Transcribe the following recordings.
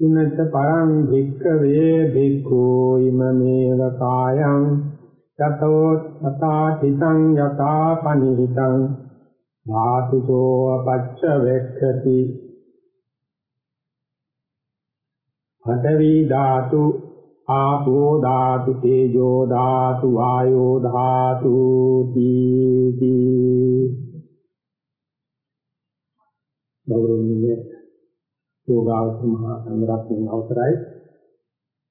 උනත පරං භික්ඛවේ භික්ඛෝ ඉමමේව කායං යතෝ තථා හිතං යතා පනිහිතං ධාතුසෝ අපච්ච වෙක්ඛති පඨවි ධාතු ආපෝ ධාතු තේජෝ ධාතු වායෝ ධාතු දීති ගෞරවණීය යෝගාවචර මහා සංඝරත්නයේ අවසරයි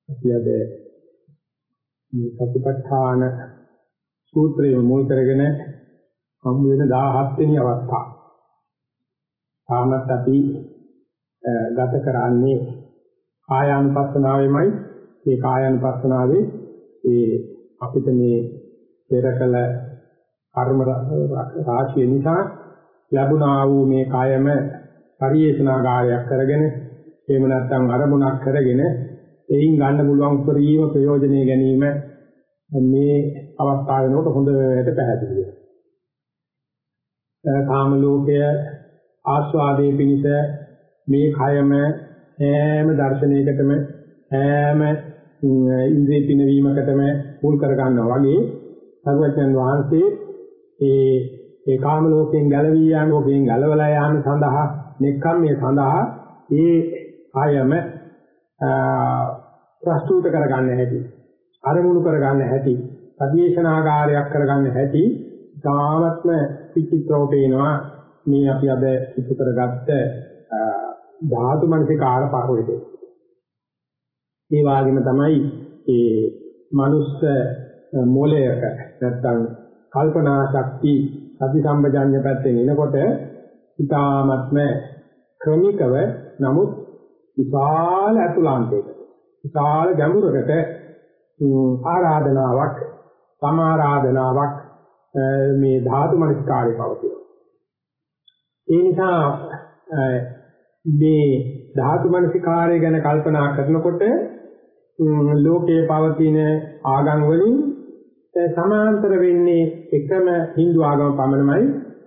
අපි අද මේ සතිපට්ඨාන සූත්‍රයේ මුල් කරගෙන හම් වෙන 17 වෙනි අවස්ථාව. තාමත් අපි ගත කරන්නේ කායානුපස්සනාවෙමයි. මේ කායානුපස්සනාවේ ඒ අපිට මේ පෙරකල කර්ම රාශිය නිසා ලැබුණා වූ මේ කායම පරිේශනාකාරයක් කරගෙන එහෙම නැත්නම් අරමුණක් කරගෙන එයින් ගන්න පුළුවන් උපරිම ප්‍රයෝජනෙ ගැනීම මේ අවස්ථාව වෙනකොට හොඳට පැහැදිලි වෙනවා. කාම ලෝකය ආස්වාදයේ පිණිස මේ කයම හැම දර්ශනයකටම හැම ඉන්ද්‍රිය පිනවීමකටම මුල් කර ගන්නවා වගේ සර්වඥන් වහන්සේ ඒ ඒ කාම ලෝකයෙන් ගැලවී යාම ලෝකයෙන් ගැලවලා යාම සඳහා නෙක්ඛම්මයේ සඳහා ඒ ආයම ප්‍රස්තුත කරගන්න හැටි අරමුණු කරගන්න හැටි පදේශනාකාරයක් කරගන්න හැටි ධාමත්ම පිචිත්‍රව පේනවා මේ අපි අද ඉතු කරගත්ත ධාතු මනසිකාර පරිවේදේ. ඒ වගේම තමයි ඒ මනුස්ස මොලයක නැත්තම් කල්පනා ශක්ති සති සම්පජාඤ්ඤ පැත්තෙන් එනකොට ඉතාමත්ම ක්‍රමිකව නමුත් විශාල අතුලාන්තයක විශාල ගැඹුරකට ආරාධනාවක් සමාරාධනාවක් මේ ධාතු මනස්කාරය පවතිනවා. ඒ නිසා මේ ධාතු මනසිකාරය ගැන කල්පනා කරනකොට ලෝකයේ පවතින ආගම් වලින් සමාන්තර වෙන්නේ එකම Hindu ආගම පමණයි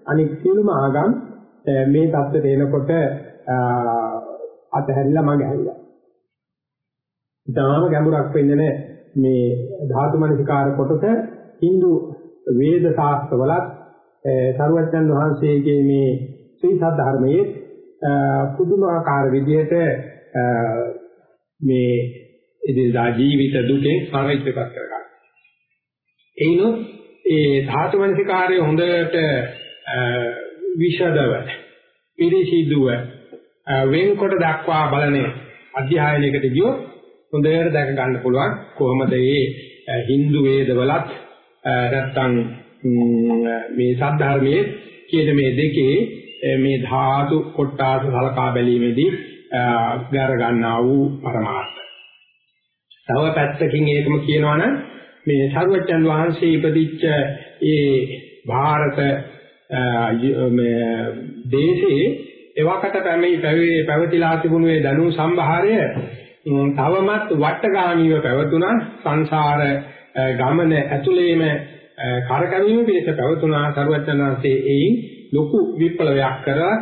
අනික් සියලුම ආගම් මේ தත්ත්වයට එනකොට අතහැරිලා මග හැරිලා. ඊටාම ගැඹුරක් වෙන්නේ මේ ධාතු මනසිකාර කොටස Hindu වේද ශාස්ත්‍රවලත් සරුවච්චන් වහන්සේගේ මේ ශ්‍රී සද්ධර්මයේ පුදුමාකාර විදිහට මේ ඉදිරියදා ජීවිත දුකේ පරිච්ඡේදයක් කරගන්න. එයිනොත් ඒ ධාතු මනසිකාරය හොඳට විෂදව පිරිසිදුව වෙන්කොට දක්වා බලන අධ්‍යයනයකට ගියොත් හොඳට දැක ගන්න පුළුවන් කොහොමද මේ Hindu වේදවලත් නැත්තම් මේ සද්ධර්මයේ කියන මේ දෙකේ මේ ධාතු කොටාස සලකා බැලීමේදී ගර ගන්නා වූ පරමාර්ථ. තව පැත්තකින් ඒකම කියනවනම් මේ සරුවච්චන් වහන්සේ ඉපදිච්ච ඒ ಭಾರತ මේ දේශේ එවකට පැමිණි පැවතිලා තිබුණු ඒ දනු සම්භාරය තවමත් වට්ටගාමීව පැවතුණා. සංසාර ගමන ඇතුළේම කරකැවීම පිණිස පැවතුණා. සරුවචනාංශයේ එයින් ලොකු විප්ලවයක් කරලා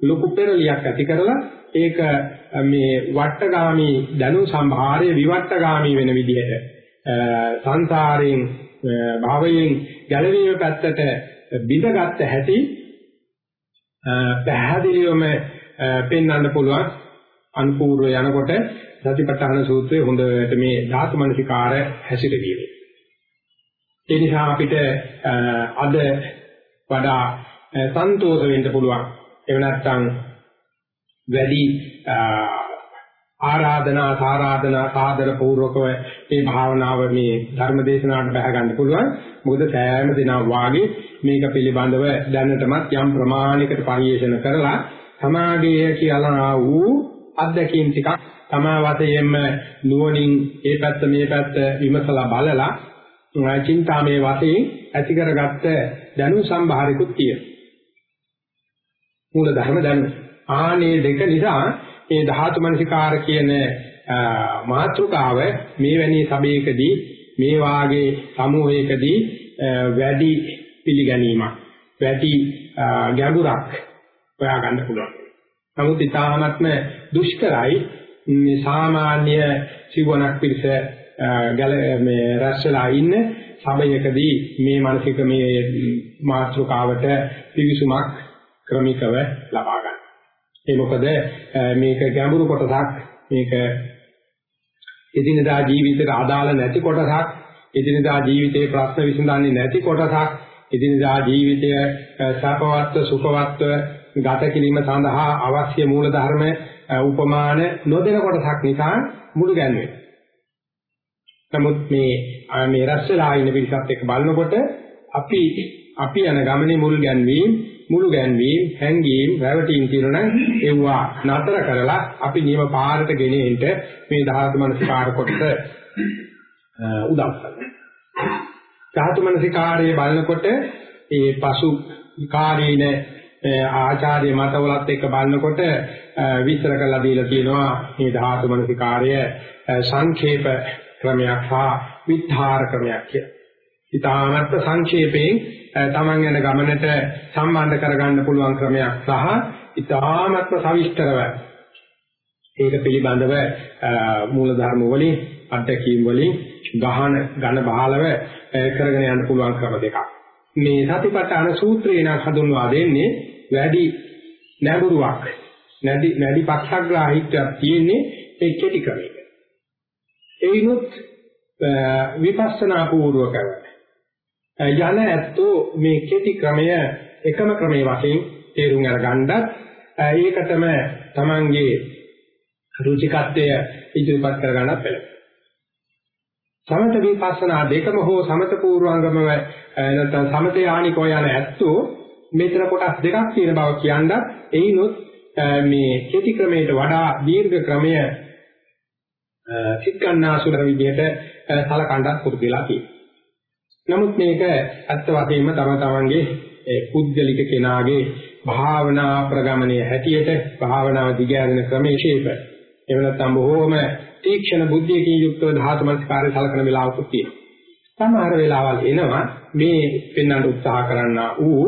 ලොකු පෙරලියක් ඇති කරලා ඒක මේ වට්ටගාමී දනු සම්භාරය විවට්ටගාමී වෙන විදිහට සංසාරයෙන් භවයෙන් ගැලවීම පැත්තට බිඳගත් හැටි පැහැදිලිවම පෙන්වන්න පුළුවන් අනුපූර්ව යනකොට සතිපට්ඨාන සූත්‍රයේ හොඳට මේ ධාතු මනසිකාර හැසිරෙන්නේ. ඒ නිසා අපිට අද වඩා සන්තෝෂ වෙන්න පුළුවන්. එහෙම නැත්නම් වැඩි ආරාධනා සාරාධනා සාදර පූර්වකව මේ භාවනාව මේ ධර්ම දේශනාවට බහ ගන්න පුළුවන්. මොකද සෑම දිනක් වාගේ මේක පිළිබඳව දැනටමත් යම් ප්‍රමාණයකට පරිශන කරලා සමාධිය කියලා වූ අත්දැකීම් ටිකක් තමා වශයෙන්ම නුවණින් ඒ පැත්ත මේ පැත්ත විමසලා බලලා චින්තාමේ වශයෙන් ඇති කරගත්ත දැනුම් සම්භාරිකුත් තියෙනවා. මූල ධර්ම දැනුම. ආනේ දෙක නිසා මේ ධාතු මනසිකාර කියන මාත්‍රකාව මේ වැනි සබයකදී මේ වාගේ සමූහයකදී වැඩි පිළිගැනීමක් වැඩි ගැඹුරක් හොයා ගන්න පුළුවන්. නමුත් ඊටාත්ම දුෂ්කරයි මේ සාමාන්‍ය සිවණක් පිළිස ගැල මේ රැස්ලා ඉන්න සමයකදී මේ මානසික මේ මාත්‍රකාවට පිවිසුමක් ක්‍රමිකව ලබා ගන්න. ඒ මොකද මේක ගැඹුරු කොටසක් මේක එදිනදා ජීවිතේට අදාළ නැති කොටසක් එදිනදා ජීවිතේ ප්‍රශ්න විසඳන්නේ නැති කොටසක් එදිනදා ජීවිතය සපවත්ව සුඛවත්ව ගත කිරීම සඳහා අවශ්‍ය මූල ධර්ම උපමාන නොදෙන කොටසක් නිසා මුළු ගැන්වෙනවා. නමුත් මේ මේ රැස්ලා ඉන්න පිරිසත් එක්ක බලනකොට අපි අපි යන ගමනේ මුල් ගැන්වීම මුළු ගැන්වීම හැංගීම් රැවටීම් කියනනම් ඒවා නතර කරලා අපි නියම පාරට ගෙනෙන්න මේ ධාතු මනසිකාර කොටස උදව් කරනවා. ධාතු මනසිකාරයේ බලනකොට ඒ පසු කාලීන ආචාර්ය මතවලත් එක්ක බලනකොට විස්තර කරලා දීලා තියෙනවා මේ ධාතු මනසිකාර්ය සංක්ෂේප ක්‍රමයක් හා විස්තර ක්‍රමයක් කියලා. ඊටාමත් සංක්ෂේපයෙන් තමන් යන ගමනට සම්බන්ධ කරගන්න පුළුවන් ක්‍රමයක් සහ ඊටාමත් සවිස්තරව ඒක පිළිබඳව මූල ධර්ම වලින් අධ්‍යක්ීම් වලින් ගහන ඝන බහලව කරගෙන යන්න පුළුවන් ක්‍රම දෙකක්. මේ සතිපට්ඨාන සූත්‍රේ නම් හඳුන්වා දෙන්නේ වැඩි නැඹුරුවක් නැදි නැදි පක්ෂග්‍රාහීත්වයක් තියෙන්නේ ඒ කෙටි ක්‍රමයක. ඒිනුත් විපස්සනා පූර්වකව යන ඇත්තෝ මේ කෙටි ක්‍රමය එකම ක්‍රමයේ වශයෙන් තේරුම් අරගන්නත් ඒකටම Tamange රුචිකත්වය ඉදිරිපත් කරගන්නත් පෙළඹෙනවා. සමත විපස්සනා දෙකම හෝ සමත පූර්වාංගම නැත්නම් සමත යානිකෝ යන ඇත්තෝ මෙතන කොටස් දෙකක් තියෙන බව කියනත් එයිනොත් මේ කෙටි ක්‍රමයට වඩා දීර්ඝ ක්‍රමය සිත් ගන්නාසුර විදියට සලකණ්ඩක් පුරුදු වෙලා තියෙනවා. නමුත් මේක ඇත්ත වශයෙන්ම තම තමන්ගේ පුද්ගලික කෙනාගේ භාවනා ප්‍රගමනයේ හැටියට භාවනාව දිගහැරෙන ක්‍රමයේ ශේප. එහෙම නැත්නම් බොහෝම තීක්ෂණ බුද්ධියකින් යුක්තව ධාතු මනස්කාරය සලකන වෙලාවකුත් තියෙනවා. සමහර වෙලාවල් එනවා මේ පෙන්වන්න උත්සාහ කරන්නා ඌ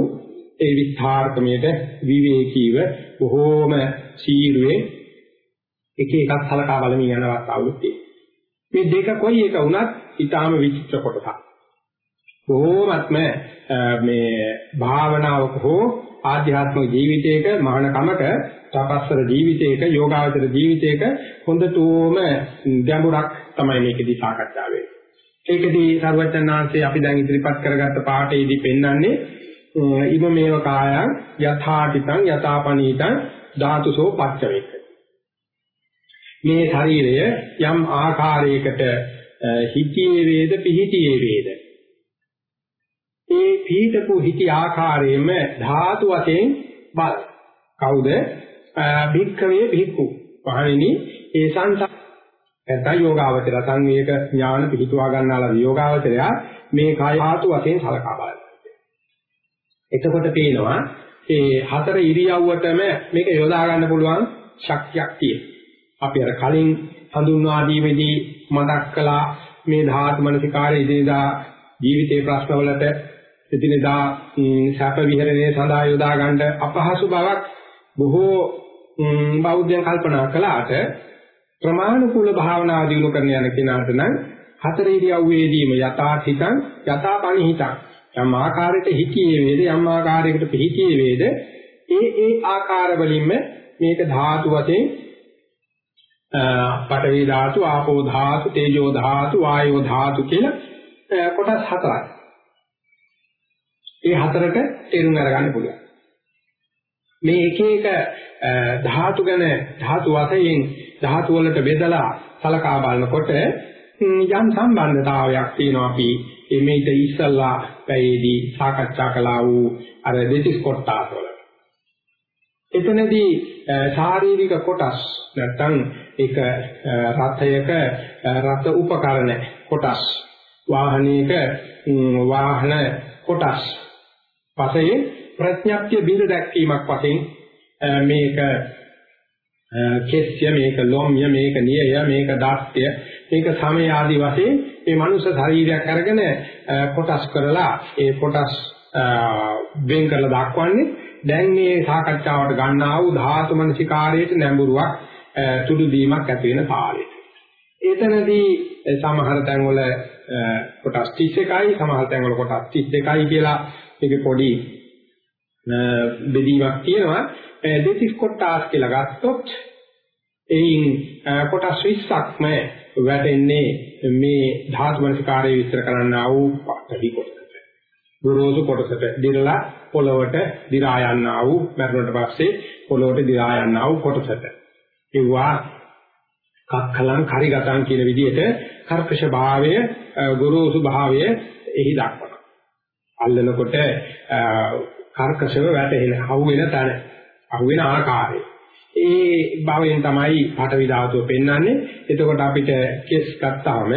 ඒ විස්තරකමේට විවේකීව බොහෝම සීරුවේ එක එකක් සලකා බලමින් යනවා අවුත් මේ දෙක කොයි එක වුණත් ඊටාම විචිත්‍ර කොටසක්. බොහෝමත්ම මේ භාවනාවක හෝ ආධ්‍යාත්මික ජීවිතයක මහානකමක තපස්සර ජීවිතයක යෝගාවචර ජීවිතයක හොඳටම ගැඹුරක් තමයි මේකෙදී සාකච්ඡා වෙන්නේ. ඒකදී සර්වඥාන්සේ අපි දැන් ඉදිරිපත් කරගත්ත පාඩේදී පෙන්වන්නේ ඉම මේව කායං යථාටිතං යථාපනීතං ධාතුසෝ පච්චවේක. මේ ශරීරය යම් ආකාරයකට හිතියේ වේද පිහිටියේ වේද ඒ පීඨපු හිති ආකාරයෙන්ම ධාතු වශයෙන් බල. කවුද? භික්ඛවේ භික්ඛු. පහණෙනි ඒ සංසාර නැත්නම් යෝගාවචර සංවේග ඥාන පිහිටුවා ගන්නාලා යෝගාවචරය මේ කාය ධාතු වශයෙන් සලකා බලනවා එතකොට පේනවා ඒ හතර ඉරියව්වටම මේක යොදා ගන්න පුළුවන් ශක්තියක් තියෙනවා. අපි අර කලින් හඳුන්වා දීමේදී මතක් කළා මේ ධාතු මනසිකාරය ඉදිනදා ජීවිතේ ප්‍රශ්නවලට එදිනදා සැප විහරණය සඳහා යොදා ගන්න අපහසු බවක් බොහෝ බෞද්ධයන් කල්පනා කළාට ප්‍රමාණිකූල භාවනා දිනු කරන යන කෙනාට නම් හතර ඉරියව්වේදීම යථාහිතං යථාපනිහිතං යම් ආකාරයකට හිතියේ වේද යම් ආකාරයකට පිහිතියේ වේද ඒ ඒ ආකාර වලින්ම මේක ධාතු වශයෙන් පඨවි ධාතු ආපෝ ධාතු තේජෝ ධාතු වායෝ ධාතු කියලා කොටස් හතරක්. ඒ හතරට තේරුම් අරගන්න පුළුවන්. මේ එක එක ධාතු ගැන ධාතු වශයෙන් ධාතු වලට බෙදලා සලකා බලනකොට යම් සම්බන්ධතාවයක් තියෙනවා අපි මේක ඉස්සල්ලා පැයේදී සාකච්ඡා කළා වූ අර දෙතිස් කොටස් වල. එතනදී ශාරීරික කොටස් නැත්තම් ඒක රථයක රථ උපකරණ කොටස් වාහනයක වාහන කොටස් පස්සේ ප්‍රඥාක්‍ය බිඳ දැක්වීමක් වශයෙන් මේක කෙස්ය මේක ලොම්ය මේක නියය මේක දාස්ත්‍ය මේක සමය ආදී වශයෙන් මේ මනුෂ්‍ය ශරීරයක් අරගෙන කොටස් කරලා ඒ කොටස් වෙන් කරලා දක්වන්නේ දැන් මේ සාකච්ඡාවට ගන්නා වූ ධාතු මනසිකාරයේ නැඹුරුවක් තුඩු දීමක් ඇති වෙන කාලෙට. එතනදී සමහර තැන්වල කොටස් 31යි සමහර තැන්වල කොටස් 32යි කියලා මේක පොඩි බෙදීමක් තියෙනවා. දෙතිස් කොටස් කියලා ගත්තොත් එයින් කොටස් 20ක්ම වැටෙන්නේ මේ ධාතු මනසිකාරය විස්තර කරන්නා වූ පටවි කොටසට. ගුරුසු කොටසට දිරලා පොළවට දිරා යන්නා වූ මරණයට පස්සේ පොළවට දිරා යන්නා වූ කොටසට. ඒවා කක්කලං කරිගතං කියන විදිහට කර්කශ භාවය ගුරුසු භාවය එහි දක්වනවා. අල්ලනකොට කර්කශව වැටෙන අහුවෙන තැන අහුවෙන ආකාරය. ඒ භාවයෙන් තමයි පාඨවි ධාතුව පෙන්වන්නේ. එතකොට අපිට කෙස් ගත්තාම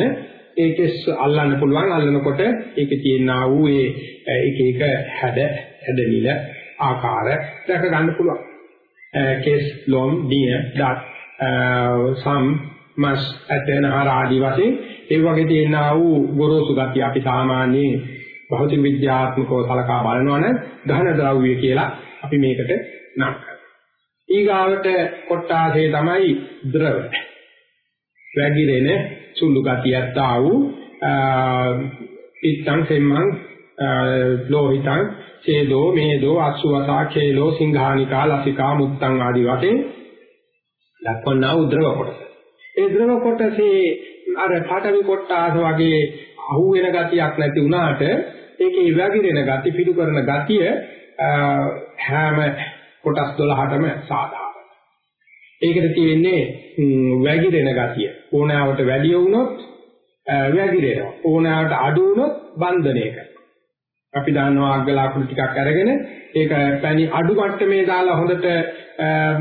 ඒ කෙස් අල්ලන්න පුළුවන් අල්ලනකොට ඒකේ තියෙනා වූ ඒ එක එක හැඩ හැඩනිල ආකාර දැක ගන්න පුළුවන්. කෙස් ලොම් දිය දත් සම් මස් ඇතන ආදී වශයෙන් ඒ වගේ තියෙනා වූ ගොරෝසු ගතිය අපි සාමාන්‍යයෙන් භෞතික විද්‍යාත්මකව සලකා බලනවනම් ධන ද්‍රව්‍ය කියලා අපි මේකට නම් කරනවා. ඊගාවට කොට්ටාසේ තමයි ද්‍රව. වැగిරෙන සුළු ගතියක් ආ වූ ඉත්තං සෙම්මං ලෝහිතං ඡේදෝ මේදෝ අසුවසා ඛේලෝ සිංහානිකා ලසිකා මුත්තං ආදී වශයෙන් දක්වනා උද්‍රව කොටස. ඒ ද්‍රව කොටසේ අර පාඨවි කොටාස වගේ අහුවෙන ගතියක් නැති වුණාට ඒකේ ඉවගිරෙන ගති පිටු කරන ගතිය හැම කොටස් 12ටම සාධාරණයි. ඒකට තියෙන්නේ වැගිරෙන ගතිය. ඕනෑවට වැඩි වුණොත් වැගිරෙනවා. ඕනෑවට අඩු වුණොත් බන්ධනය කරනවා. අපි දන්නවා අග්ගලාකුළු ටිකක් අරගෙන ඒක පැණි අඩු මට්ටමේ දාලා හොඳට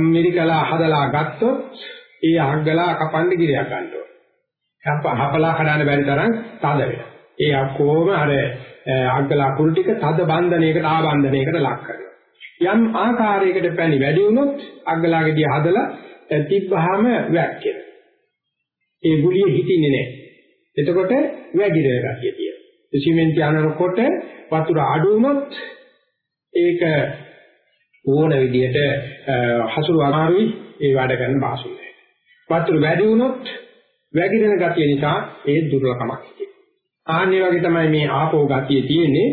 මිරිකලා හදලා ගත්තොත් ඒ අග්ගලා කපන්න ගිරියක් ගන්නවා. කම්ප හපලා කඩන්න බැරි තරම් තද වෙනවා. ඒ අකෝම අර අග්ගල අකුළු ටික තද බන්ධනයකට ආබන්ධනයකට ලක් කරනවා. යම් ආකාරයකට පැණි වැඩි වුණොත් අග්ගලාගේදී හදලා තිබ්බහම වැක්කෙන. ඒ ගුලිය හිටින්නේ නැහැ. එතකොට වැగిරෙන ගතිය තියෙනවා. සිමෙන්ති අනනකොට වතුර අඩු වුණොත් ඒක ඕන විදිහට හසුරු අමාරුයි ඒ වැඩ කරන භාෂුව. වතුර වැඩි වුණොත් වැగిරෙන ගතිය නිසා ඒ දුර්ලභමක් තියෙනවා. ආන්නේ වගේ තමයි මේ ආපෝ ගතිය තියෙන්නේ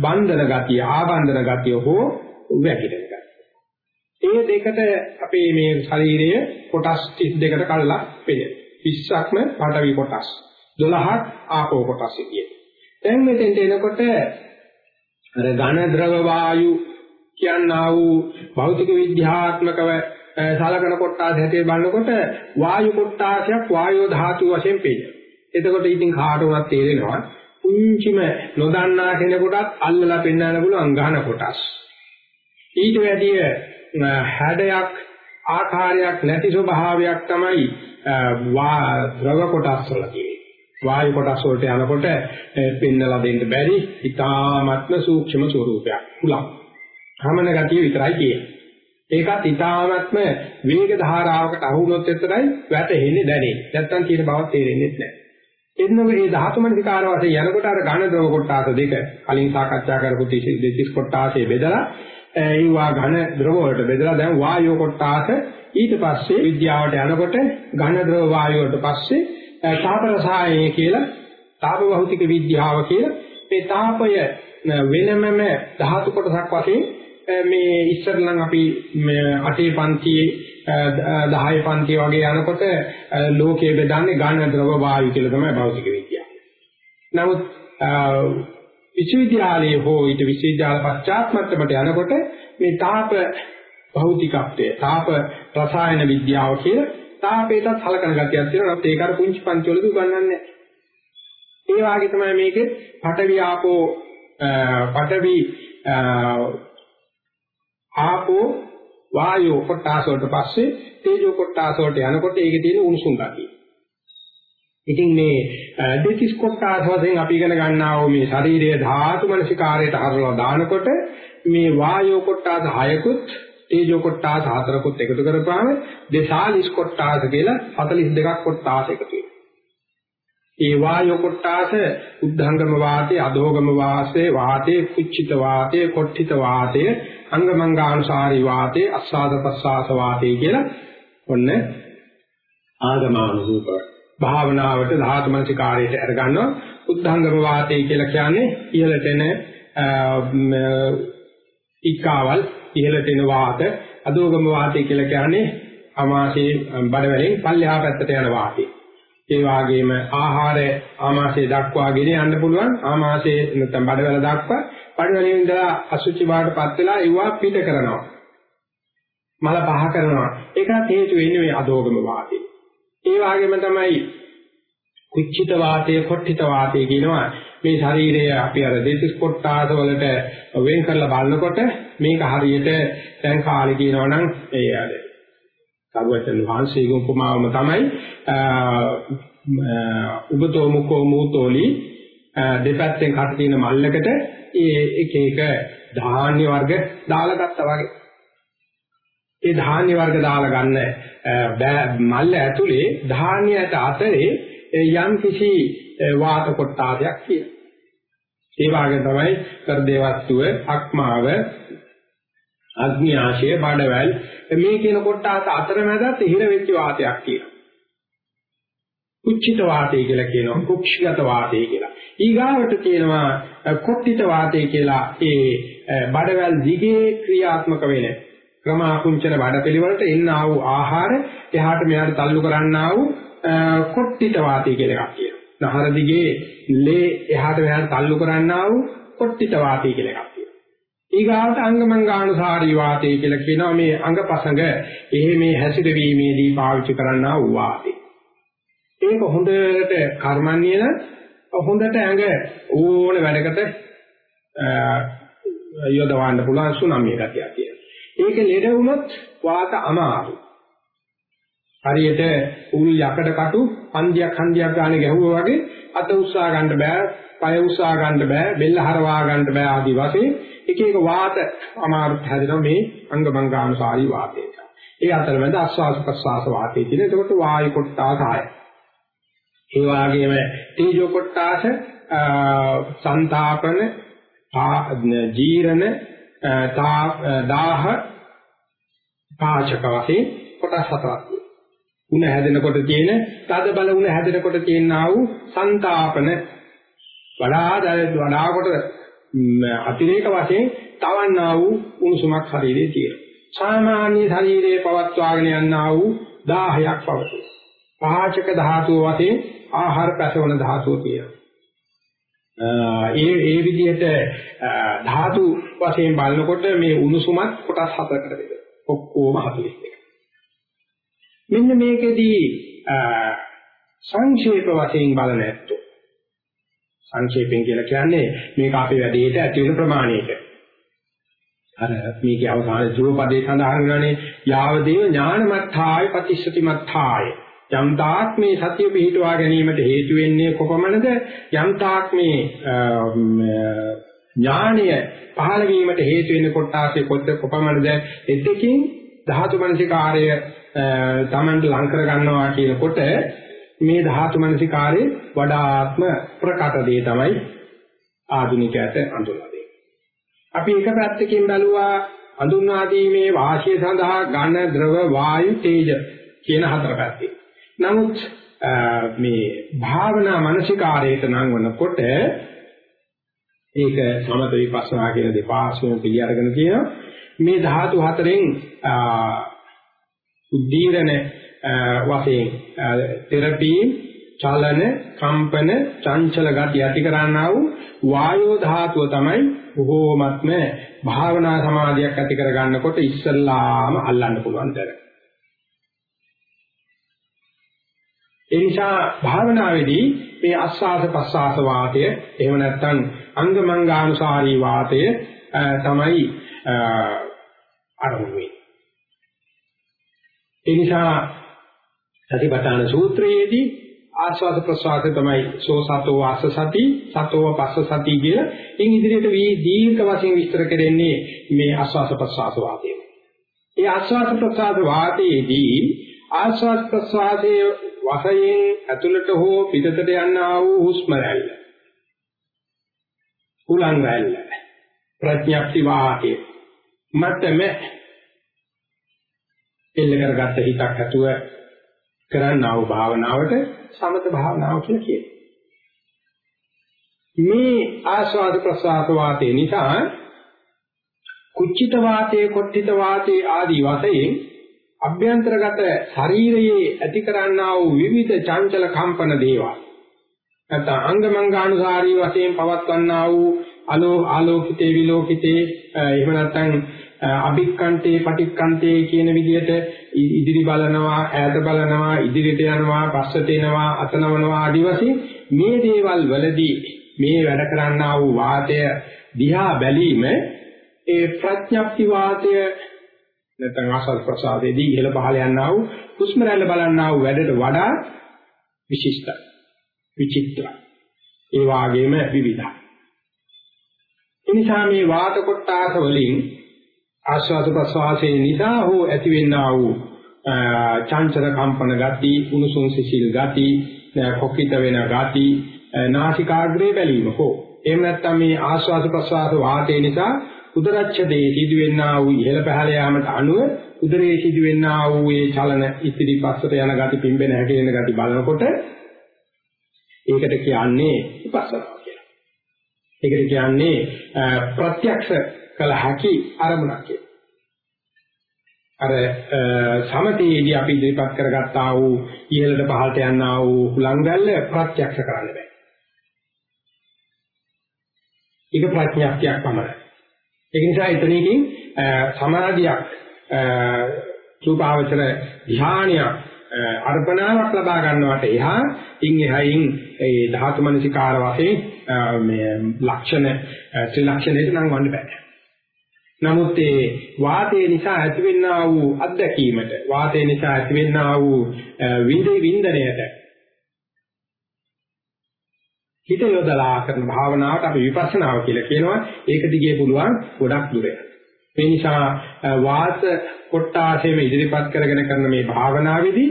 බන්ධන ගතිය ආබන්ධන ගතිය හෝ වැగిරෙන ගතිය. ඒ දෙකට අපේ මේ ශරීරය කොටස් 32කට කඩලා බෙදෙනවා. 20ක්ම පාඨවි කොටස් 12ක් ආපෝ කොටස් ඉතියි. දැන් මෙතෙන්ට එනකොට අර ඝන ද්‍රව වායු කියනා වූ භෞතික විද්‍යාත්මකව සලකන කොටස් හැටියට බලනකොට වායු කොටාසයක් වායෝ ධාතු වශයෙන් පේනවා. එතකොට ඉතින් කාට උනත් තේරෙනවා පුංචිම නොදන්නා කෙනෙකුටත් අල්ලලා පෙන්වන්න පුළුවන් ඝන කොටස්. ඊට වැඩිය හැඩයක් ආකාරයක් නැති ස්වභාවයක් තමයි ද්‍රව කොටස් වල තියෙන්නේ. වායු කොටස් වලට යනකොට පෙන්නලා දෙන්න බැරි ඊ타ත්ම සූක්ෂම ස්වරූපයක්. කුලම්. භ්‍රමණ ගතිය විතරයි තියෙන්නේ. ඒකත් ඊ타ත්ම වේග ධාරාවකට අහු වුණොත් විතරයි වැටෙන්නේ දැනෙන්නේ. නැත්තම් තියෙන බව තේරෙන්නේ නැහැ. එන්නම මේ ධාතු මනසිකාර වශයෙන් යනකොට අර ඝන ද්‍රව කොටාස දෙක කලින් සාකච්ඡා කරපු දෙතිස් කොටාසේ බෙදලා ඒවා ඝන ද්‍රව වලට බෙදලා දැන් වායෝ කොටාස ඊට පස්සේ විද්‍යාවට යනකොට ඝන ද්‍රව වායෝ වලට පස්සේ තාප රසායනය කියලා තාප භෞතික විද්‍යාව කියලා මේ තාපය වෙනමම ධාතු කොටසක් වශයෙන් මේ ඉස්සරලන් අපි අටේ පන්තියේ 10 පන්තිය වගේ යනකොට ලෝකයේ බෙදන්නේ ඝන ද්‍රව වායු කියලා තමයි භෞතික විද්‍යාව. නමුත් විශ්වවිද්‍යාලයේ හෝ ඊට විශ්වවිද්‍යාල පශ්චාත් මට්ටමට යනකොට මේ තාප භෞතිකත්වය, තාප රසායන විද්‍යාව කියලා තාපේටත් හලකන ගතියක් තියෙනවා. නමුත් ඒක අර පුංචි පන්ති වලදී උගන්වන්නේ ඒ වාගේ තමයි මේකේ පඨවි ආපෝ පඨවි ආපෝ වායෝ කොටස වලට පස්සේ තේජෝ කොටාස වලට යනකොට ඒකේ තියෙන උණුසුම් ගතිය. ඉතින් මේ දෙතිස් කොටාස වශයෙන් අපි ඉගෙන ගන්නා වූ මේ ශරීරයේ ධාතු මනසිකාරයට හරවලා දානකොට මේ වායෝ කොටාස හයකුත් තේජෝ කොටාස හතරකුත් එකතු කරපුවාම දෙසාලිස් කොටාස කියලා 42ක් කොටාස එකතු වෙනවා. ඒ වායෝ කොටාස උද්ධංගම වාතේ අදෝගම වාසේ වාතේ කුච්චිත වාතේ කොට්ඨිත වාතේ අංගමංගානුසාරී වාතේ අස්සාද ප්‍රසආස වාතේ කියලා ඔන්න ආගමානුරූප භාවනාවට ධාතු මනසිකාරයට අරගන්නවා උද්ධංගම වාතේ කියලා කියන්නේ ඉහළට එන ඉක්කාවල් ඉහළට එන වාත. අදෝගම වාතය කියලා කියන්නේ ආමාශයේ බඩවැලෙන් පල්ලෙහා පැත්තට යන වාතය. ඒ වගේම ආහාර ආමාශයේ දක්වා ගෙන යන්න පුළුවන්. ආමාශයේ නැත්නම් බඩවැල දක්වා බඩවැලෙන් ඉඳලා අසුචි බාටපත් වෙලා ඒවා පිට කරනවා. මල පහ කරනවා. ඒකට හේතු වෙන්නේ මේ අදෝගම වාතය. ඒ වගේම තමයි කුච්චිත වාතය, කොට්ඨිත වාතය කියනවා මේ ශරීරය අපි අර දෙතිස් කොටාස වලට වෙන් කරලා බලනකොට මේක හරියට දැන් කාලේ කියනවා නම් ඒ අර සර්වචන් වහන්සේගේ උපමාවම තමයි උබතෝ මුකෝ මූතෝලි දෙපැත්තෙන් කට තියෙන මල්ලකට ඒ එක එක ධාන්‍ය වර්ග දාලා ගත්තා වගේ. ඒ ධාන්‍ය වර්ග දාලා ගන්න මල්ල ඇතුලේ ධාන්‍යයට අතරේ යම් කිසි වාත කොටාදයක් කියන. ඒ වාගේ තමයි හෘදේ වස්තුව, අක්මාව, අග්නි ආශය, බඩවැල් මේ කියන කොටාස අතරමැදත් හිර වෙච්ච වාතයක් කියනවා. කුච්චිත වාතය කියලා කියනවා කුක්ෂිගත වාතය කියලා. ඊගාවට කියනවා කොට්ටිත වාතය කියලා ඒ බඩවැල් දිගේ ක්‍රියාත්මක වෙන ක්‍රමාකුංචන බඩපිළිවෙලට එන්න ආ වූ ආහාර එහාට මෙහාට තල්ලු කරන්නා වූ කොට්ටිත වාතය කියලා එකක් කියනවා. නහර දිගේ ලේ එහාට මෙහාට තල්ලු කරන්නා වූ කොට්ටිත වාතය කියලා එකක් තියෙනවා. ඊගාවට අංගමංගානුසාරී වාතය කියලා කියනවා මේ අංගපසංග එහෙ මේ හැසිරවීමේදී පාවිච්චි කරන්නා වූ වාතය. ඒක හොඳට කර්මන්නේන හොඳට ඇඟ ඕන වැඩකට යොදවන්න පුළුවන් සුනම්ිය ගතියක් තියෙනවා. ඒක ලෙඩ වුණොත් වාත අමාරුයි. හරියට උල් යකඩ කටු හන්දියක් හන්දියක් ගන්න ගැහුවා වගේ අත උස්සා ගන්න බෑ, පය උස්සා ගන්න බෑ, බෙල්ල හරවා ගන්න බෑ ආදි වශයෙන් එක එක වාත අමාරුත් හැදෙනවා මේ අංගමංගානුසාරී වාතය. ඒ අතරමැද ආස්වාස ප්‍රස්වාස වාතය කියන. එතකොට වායු කොටාසය. ඒ වගේම තීජෝ කොටාස සංතාපන ජීරණ දාහ පාචක වශයෙන් කොටස් හතරක් උණ හැදෙනකොට තියෙන තද බල උණ හැදෙනකොට තියෙනා වූ ਸੰతాපන වඩා වඩා කොට අතිරේක වශයෙන් තවන්නා වූ උණුසුමක් ශරීරයේ තියෙනවා. සාමාන්‍ය ශරීරයේ පවත්වාගෙන යන්නා වූ 10ක් පවතී. පහචක ධාතුව වශයෙන් ආහාර පැසවන ධාතුව තියෙනවා. ඒ ඒ විදිහට ධාතු වශයෙන් බලනකොට මේ උණුසුමත් කොටස් හතරකට බෙදෙනවා. ඔක්කොම 41. මෙන්න මේකෙදී සංක්ෂේප වශයෙන් බලන ඇත්තෝ සංක්ෂේපයෙන් කියලා කියන්නේ මේක අපේ වැඩේට ඇති වෙන ප්‍රමාණයට අර මේකේ අවසානයේ ධ්‍රුව පදේ සඳහන් කරන්නේ යාවදේව ඥානමත්ථාය ප්‍රතිශතිමත්ථාය යම් තාක් මේ සතිය පිහිටුවා ගැනීමට හේතු වෙන්නේ කොපමණද යම් තාක් මේ ඥානය පහළ වීමට හේතු වෙන කොටාසේ කොද්ද කොපමණද එතකින් ධාතු මනසිකාර්ය තමන්ට ලං කර ගන්නවා කියනකොට මේ ධාතු මනසිකාරේ වඩාත්ම ප්‍රකට දේ තමයි ආධුනිකයට අඳුනලා දෙන්නේ. අපි එක පැත්තකින් බැලුවා අඳුන්වා දීමේ වාසිය සඳහා ඝන ද්‍රව වායු තේජ කියන හතර පැත්තේ. නමුත් මේ භාවනා මනසිකාරයට නම් වනකොට ඒක සමත විපස්සනා කියන දෙපාර්ශ්වයෙන් පිළි අරගෙන තියෙනවා. මේ ධාතු හතරෙන් උද්දීරණ වශයෙන් තෙරපි චලන කම්පන චංචල ගති ඇති කරන්නා වූ වායෝ ධාතුව තමයි බොහෝමත්ම භාවනා සමාධියක් ඇති කර ගන්නකොට ඉස්සල්ලාම අල්ලන්න පුළුවන් දර. ඒ නිසා භාවනාවේදී මේ ආස්වාද ප්‍රසආස වාතය එහෙම නැත්නම් අංගමංගානුසාරී වාතය තමයි අරමුණු වෙන්නේ. ඒ නිසා සතිපට්ඨාන සූත්‍රයේදී ආස්වාද ප්‍රසආද තමයි සෝසතෝ වාස සති සතෝ පස්ස සති කිය. ඉන් ඉදිරියට වී දීර්ඝ වශයෙන් විස්තර කරන්නේ මේ ආස්වාද ප්‍රසආද වාදය. ඒ ආස්වාද ප්‍රසආද වාදයේදී ආස්වාද ප්‍රසආදයේ වශයෙන් ඇතුළට හෝ පිටතට යනා වූ හුස්ම රැල්ල. උලංග රැල්ල. ප්‍රඥප්ති වාහය. මතම එල්ල කරගත්ත හිතක් ඇතුව කරන්නා වූ භාවනාවට සමත භාවනාව කියලා කියනවා. මේ ආස්වාද ප්‍රසආත වාතේ නිසා කුච්චිත වාතේ කොට්ඨිත වාතේ ආදී වශයෙන් අභ්‍යන්තරගත ශරීරයේ ඇති කරන්නා වූ විවිධ චංචල කම්පන දේවල්. නැත්නම් අංගමංගානුසාරී වශයෙන් පවත්වන්නා වූ අලෝ ආලෝකිතේ විලෝකිතේ එහෙම නැත්නම් අභික්කන්තේ පටික්කන්තේ කියන විදිහට ඉදිරි බලනවා ඈත බලනවා ඉදිරියට යනවා පස්සට එනවා අතනවනවා ආදි වශයෙන් මේ දේවල් වලදී මේ වැඩ කරන්නා වූ වාතය දිහා බැලීම ඒ ප්‍රඥප්ති වාතය නැත්නම් ආසල් ප්‍රසාදයේදී ඉහළ පහළ යනා වූ හුස්ම රැල්ල බලන්නා වූ වැඩට වඩා විශිෂ්ටයි විචිත්‍රයි. ඒ වාගේම විවිධයි. එනිසා මේ වාත කොටාස වලින් ආස්වාද ප්‍රසවාසයේ නිසා හෝ ඇතිවෙනා වූ චංචල කම්පන ගති උණුසුම් සිසිල් ගති කොකිත වෙන ගති නාසිකාග්‍රේ බැලීම හෝ. එහෙම නැත්නම් මේ ආස්වාද ප්‍රසවාස වාතේ නිසා උදරච්ඡදේ සිදුවෙනා වූ ඉහළ පහළ යාමට අනුව උදරයේ සිදුවෙනා වූ ඒ චලන ඉතිරි පස්සට යන ගති පිම්බෙන හැකෙන ගති බලනකොට ඒකට කියන්නේ විපස්සනා කියලා. ඒකට කියන්නේ ප්‍රත්‍යක්ෂ කළ හැකි අරමුණක් කියලා. අර සමතේදී අපි ඉදිරිපත් කරගත්තා වූ ඉහළට පහළට යනා වූ හුලංගල්ල ප්‍රත්‍යක්ෂ කරන්න බෑ. ඒක ප්‍රඥාක්තියක් පමණයි. ඒ නිසා එතනකින් සමාධියක් සූපාවචර ධානයක් අර්පණාවක් ලබා ගන්නවට එහා ඉන් එහයින් ඒ ධාතු මනසිකාර වශයෙන් මේ ලක්ෂණ ත්‍රිලක්ෂණයට නම් වන්න බෑ. නමුත් ඒ වාතය නිසා ඇතිවෙනා වූ අත්දැකීමට වාතය නිසා ඇතිවෙනා වූ විඳේ වින්දනයට හිත යොදලා කරන භාවනාවට අපි විපස්සනාව කියලා කියනවා. ඒක දිගේ පුළුවන් ගොඩක් දුර මේ නිසා වාත කොට්ටාසෙම ඉදිරිපත් කරගෙන කරන මේ භාවනාවේදී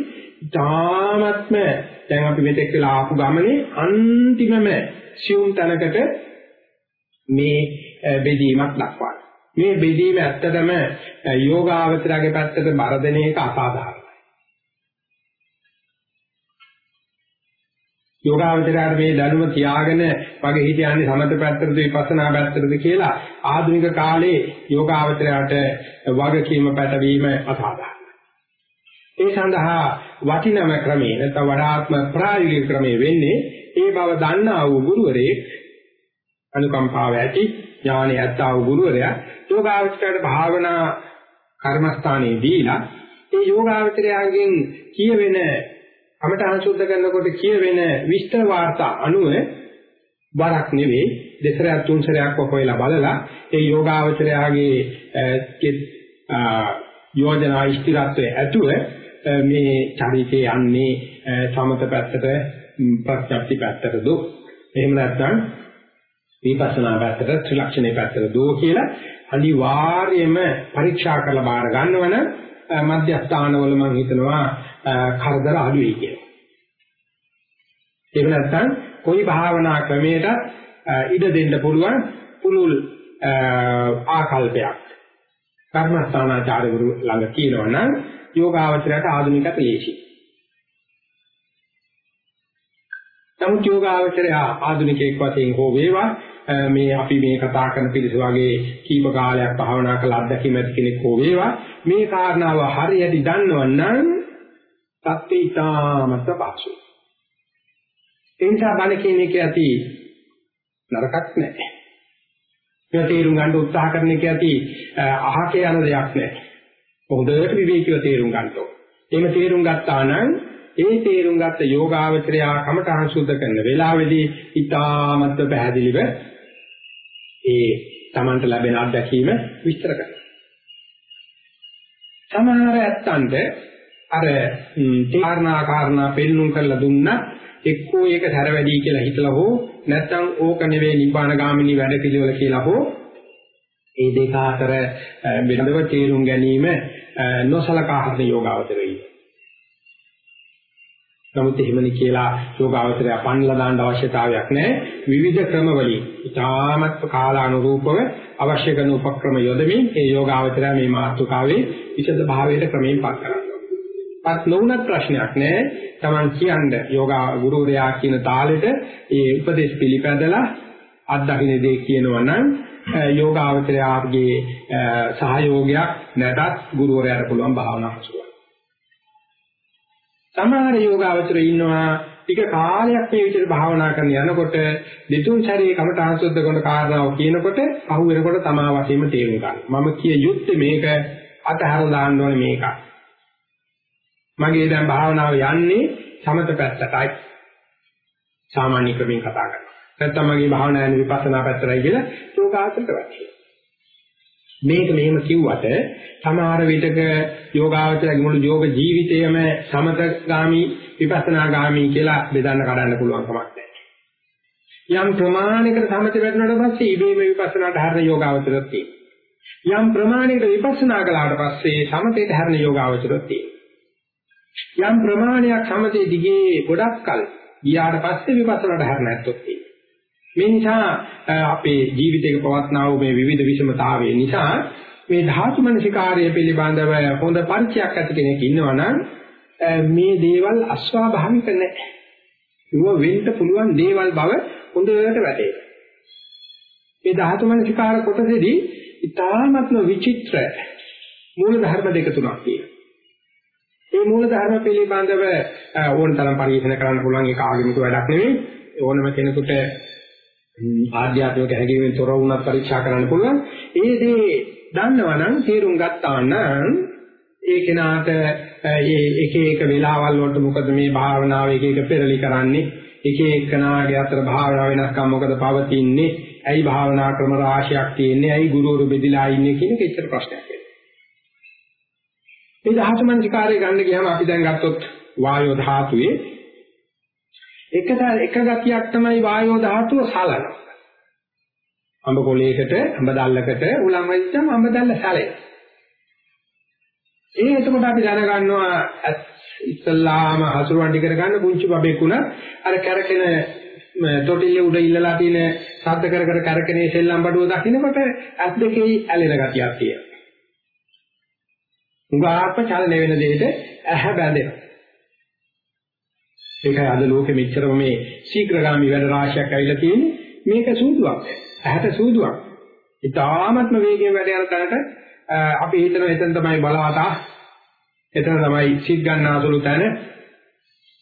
තාමත්ම දැන් අපි මෙතෙක් වෙලා ආපු ගමනේ අන්තිමම සියුම් තැනකට මේ බෙදීමක් දක්වනවා. මේ බෙදීම ඇත්තටම යෝගාවචරගේ පැත්තට බර දෙන එක අසාධාරණයි. යෝගාවචරයට මේ දැනුම තියාගෙන වගේ හිතන්නේ සමත පැත්තටද විපස්සනා පැත්තටද කියලා ආධුනික කාලේ යෝගාවචරයට වගකීම පැටවීම අසාධාරණයි. ඒ සඳහා වටිනම ක්‍රමේ නැත්නම් වඩාත්ම ප්‍රායෝගික ක්‍රමේ වෙන්නේ ඒ බව දන්නා වූ ගුරුවරයෙක් අනුකම්පාව ඇති ඥානෙ ඇත්තා වූ ගුරුවරයා යෝගාවචරයට භාවනා කර්මස්ථානයේ දීලා ඒ යෝගාවචරයෙන් කියවෙන කමඨහං සුද්ධ කරනකොට කියවෙන විස්තර වාර්තා අනුව වරක් නෙවෙයි දෙසරයක් තුන්සරයක් හොයලා බලලා ඒ යෝගාවචරයාගේ යෝජනා ඉස්තිරත්වයේ ඇතුව මේ චරිතය යන්නේ සමත පැත්තට ප්‍රත්‍යක්ෂ පැත්තටද එහෙම නැත්නම් විපස්සනා පැත්තට ත්‍රිලක්ෂණේ පැත්තට දෝ කියලා අනිවාර්යයෙන්ම පරීක්ෂා කරලා බාර ගන්නවන මධ්‍යස්ථානවල මම හිතනවා කරදර අඩු වෙයි කියලා. ඒක නැත්නම් કોઈ භාවනා ක්‍රමයකට ඉඩ දෙන්න පුළුවන් පුළුල් ආකල්පයක්. කර්මස්ථානාචාර්යවරු ළඟ කියනවනම් යෝගාවචරයට ආධුනිකත ලේසි. නමුත් යෝගාවචරය ආධුනිකයෙක් වශයෙන් හෝ වේවා මේ අපි මේ කතා කරන පිළිස වගේ කීප කාලයක් භාවනා කළ අත්දැකීම් ඇති කෙනෙක් හෝ වේවා මේ කාරණාව හරියට දන්නවනම් සත්‍ය ඊටමත් පාසුයි. ඒ නිසා බණ කියන එක ඇති නරකක් නැහැ. ඒක තේරුම් ගන්න උත්සාහ කරන එක ඇති අහක යන දෙයක් නැහැ. හොඳට විවේකීව තේරුම් ගන්න ඕනේ. එහෙම තේරුම් ගත්තා නම් ඒ තේරුම් ගත්ත යෝගාවචරය කමඨහං සුද්ධ කරන වෙලාවේදී ඊටමත් පැහැදිලිව ඒ Tamanට ලැබෙන අත්දැකීම විස්තර කරනවා. සමහර ඇත්තන්ට අර කාරණා කාරණා පෙන්눔 කරලා දුන්නා එක්කෝ ඒක සැර වැඩි කියලා හිතලා හෝ නැත්නම් ඕක නෙවෙයි නිබ්බාන ගාමිනී වැඩ පිළිවෙල කියලා හෝ ඒ දෙක අතර වෙනදව තේරුම් ගැනීම නොසලකා හරින යෝගාවචරයි. නමුත් එහෙමනි කියලා යෝගාවචරය පන්නලා දාන්න අවශ්‍යතාවයක් නැහැ. විවිධ ක්‍රම වලින් ඉතාමත් කාලානුරූපව අවශ්‍ය කරන උපක්‍රම යොදමින් ඒ යෝගාවචරය මේ මාතෘකාවේ විෂද භාවයට ක්‍රමයෙන් පත් කරනවා. පත් නොවුනත් ප්‍රශ්නයක් නැහැ. Taman කියන්නේ යෝගා ගුරුවරයා කියන තාලෙට ඒ උපදේශ පිළිපැදලා අත්දකින්න දේ කියනවා නම් යෝගාවචරයාගේ සහයෝගයක් නැතත් ගුරුවරයාට පුළුවන් භාවනා හසුරුවන්න. සමහර යෝගාවචරයෝ ඉන්නවා ටික කාලයක් මේ විදිහට භාවනා කරන යනකොට දෙතුන් ශරීරේ කමඨාන් සුද්ධ කරන කාරණාව කියනකොට අහු වෙනකොට තමා වශයෙන්ම තේරුම් ගන්න. මම කිය යුත්තේ මේක අතහර දාන්න ඕනේ මේකයි. මගේ දැන් භාවනාව යන්නේ සමත පැත්තටයි. සාමාන්‍ය ක්‍රමෙන් කතා කරනවා. නැත්නම් මගේ භාවනා යන විපස්සනා පැත්තටයි කියලා යෝගාචරයට වැටෙනවා. මේක මෙහෙම කිව්වට සමහර විටක යෝගාචරයේ මුළු යෝග ජීවිතයම සමතගාමි විපස්සනාගාමි කියලා බෙදන්න කඩන්න පුළුවන් කමක් නැහැ. යම් ප්‍රමාණයකට සමත වෙන්නට පස්සේ ඉබේම විපස්සනාට හරින යෝගාචරයක් තියෙනවා. යම් ප්‍රමාණයකට විපස්සනා කළාට පස්සේ සමතේට හරින යෝගාචරයක් තියෙනවා. යම් ප්‍රමාණයක් සමතේ දිගේ ගොඩක් කල ගියාට පස්සේ විපස්සනාට හරින නැත්තොත් තියෙනවා. මේ නිසා අපේ ජීවිතයක පවත්නා වූ මේ විවිධ විෂමතාවය නිසා මේ ධාතු මනසිකාර්ය පිළිබඳව හොඳ පරිචයක් ඇති කෙනෙක් ඉන්නවනම් මේ දේවල් අස්වාභාවික නැහැ. ඒව වෙන්න පුළුවන් දේවල් බව හොඳට වැටේ. මේ ධාතු මනසිකාර කොටසේදී ඊ타ත්ම විචිත්‍ර මූල ධර්ම දෙක තුනක් තියෙනවා. මේ මූල ධර්ම පිළිබඳව ඕන තරම් පරිශන කරන්න පුළුවන් ඒක ආගමික වැඩක් නෙවෙයි. ඕනම කෙනෙකුට ආධ්‍යාත්මික හැඟීමෙන් තොර වුණත් පරීක්ෂා කරන්න පුළුවන්. ඒ දේ දන්නවනම් තේරුම් ගත්තා නම් ඒ කෙනාට මේ එක එක වෙලාවල් වලට මොකද මේ භාවනාව එක එක පෙරලි කරන්නේ එක එකනාගේ අතර භාවනාව වෙනස්කම් මොකද පවතින්නේ ඇයි භාවනා ක්‍රම රාශියක් තියෙන්නේ ඇයි ගුරුවරු බෙදිලා ඉන්නේ කියන එක ඉච්චර ප්‍රශ්නයක් වෙනවා මේ ධාතු මනසිකාරය ගන්න ගියාම අපි දැන් ගත්තොත් වායෝ ධාතුවේ එක එක ගතියක් තමයි වායෝ ධාතුව සලන. අඹ කොලයකට අඹ දැල්ලකට උලන් වෙච්චම අඹ දැල්ල සැලේ. ඒ එතකොට අපි දැනගන්නවා ඉස්සල්ලාම හසුරුවන්ටි කරගන්න පුංචි බබෙකුණ අර කැරකෙන තොටිල්ල උඩ ඉල්ලලා තියෙන සද්ද කර කර කැරකෙනේ සෙල්ලම් බඩුව දකින්නකොට ඇස් දෙකේ ඇලෙන ගතියක් තියෙනවා. උගාප්ප චලන වෙන දෙයට ඇහැ බැඳෙනවා. ඒකයි අද ලෝකෙ මෙච්චරම මේ ශීඝ්‍රගාමී වැඩ රාශියක් ඇවිල්ලා තියෙන්නේ. මේක සූදුවක්. ඇහැට සූදුවක්. ඊටාත්ම වේගයෙන් වැඩ යන තැනට අපි හිතන එතන තමයි බලවතා. එතන තමයි සිත් ගන්නාසුළු තැන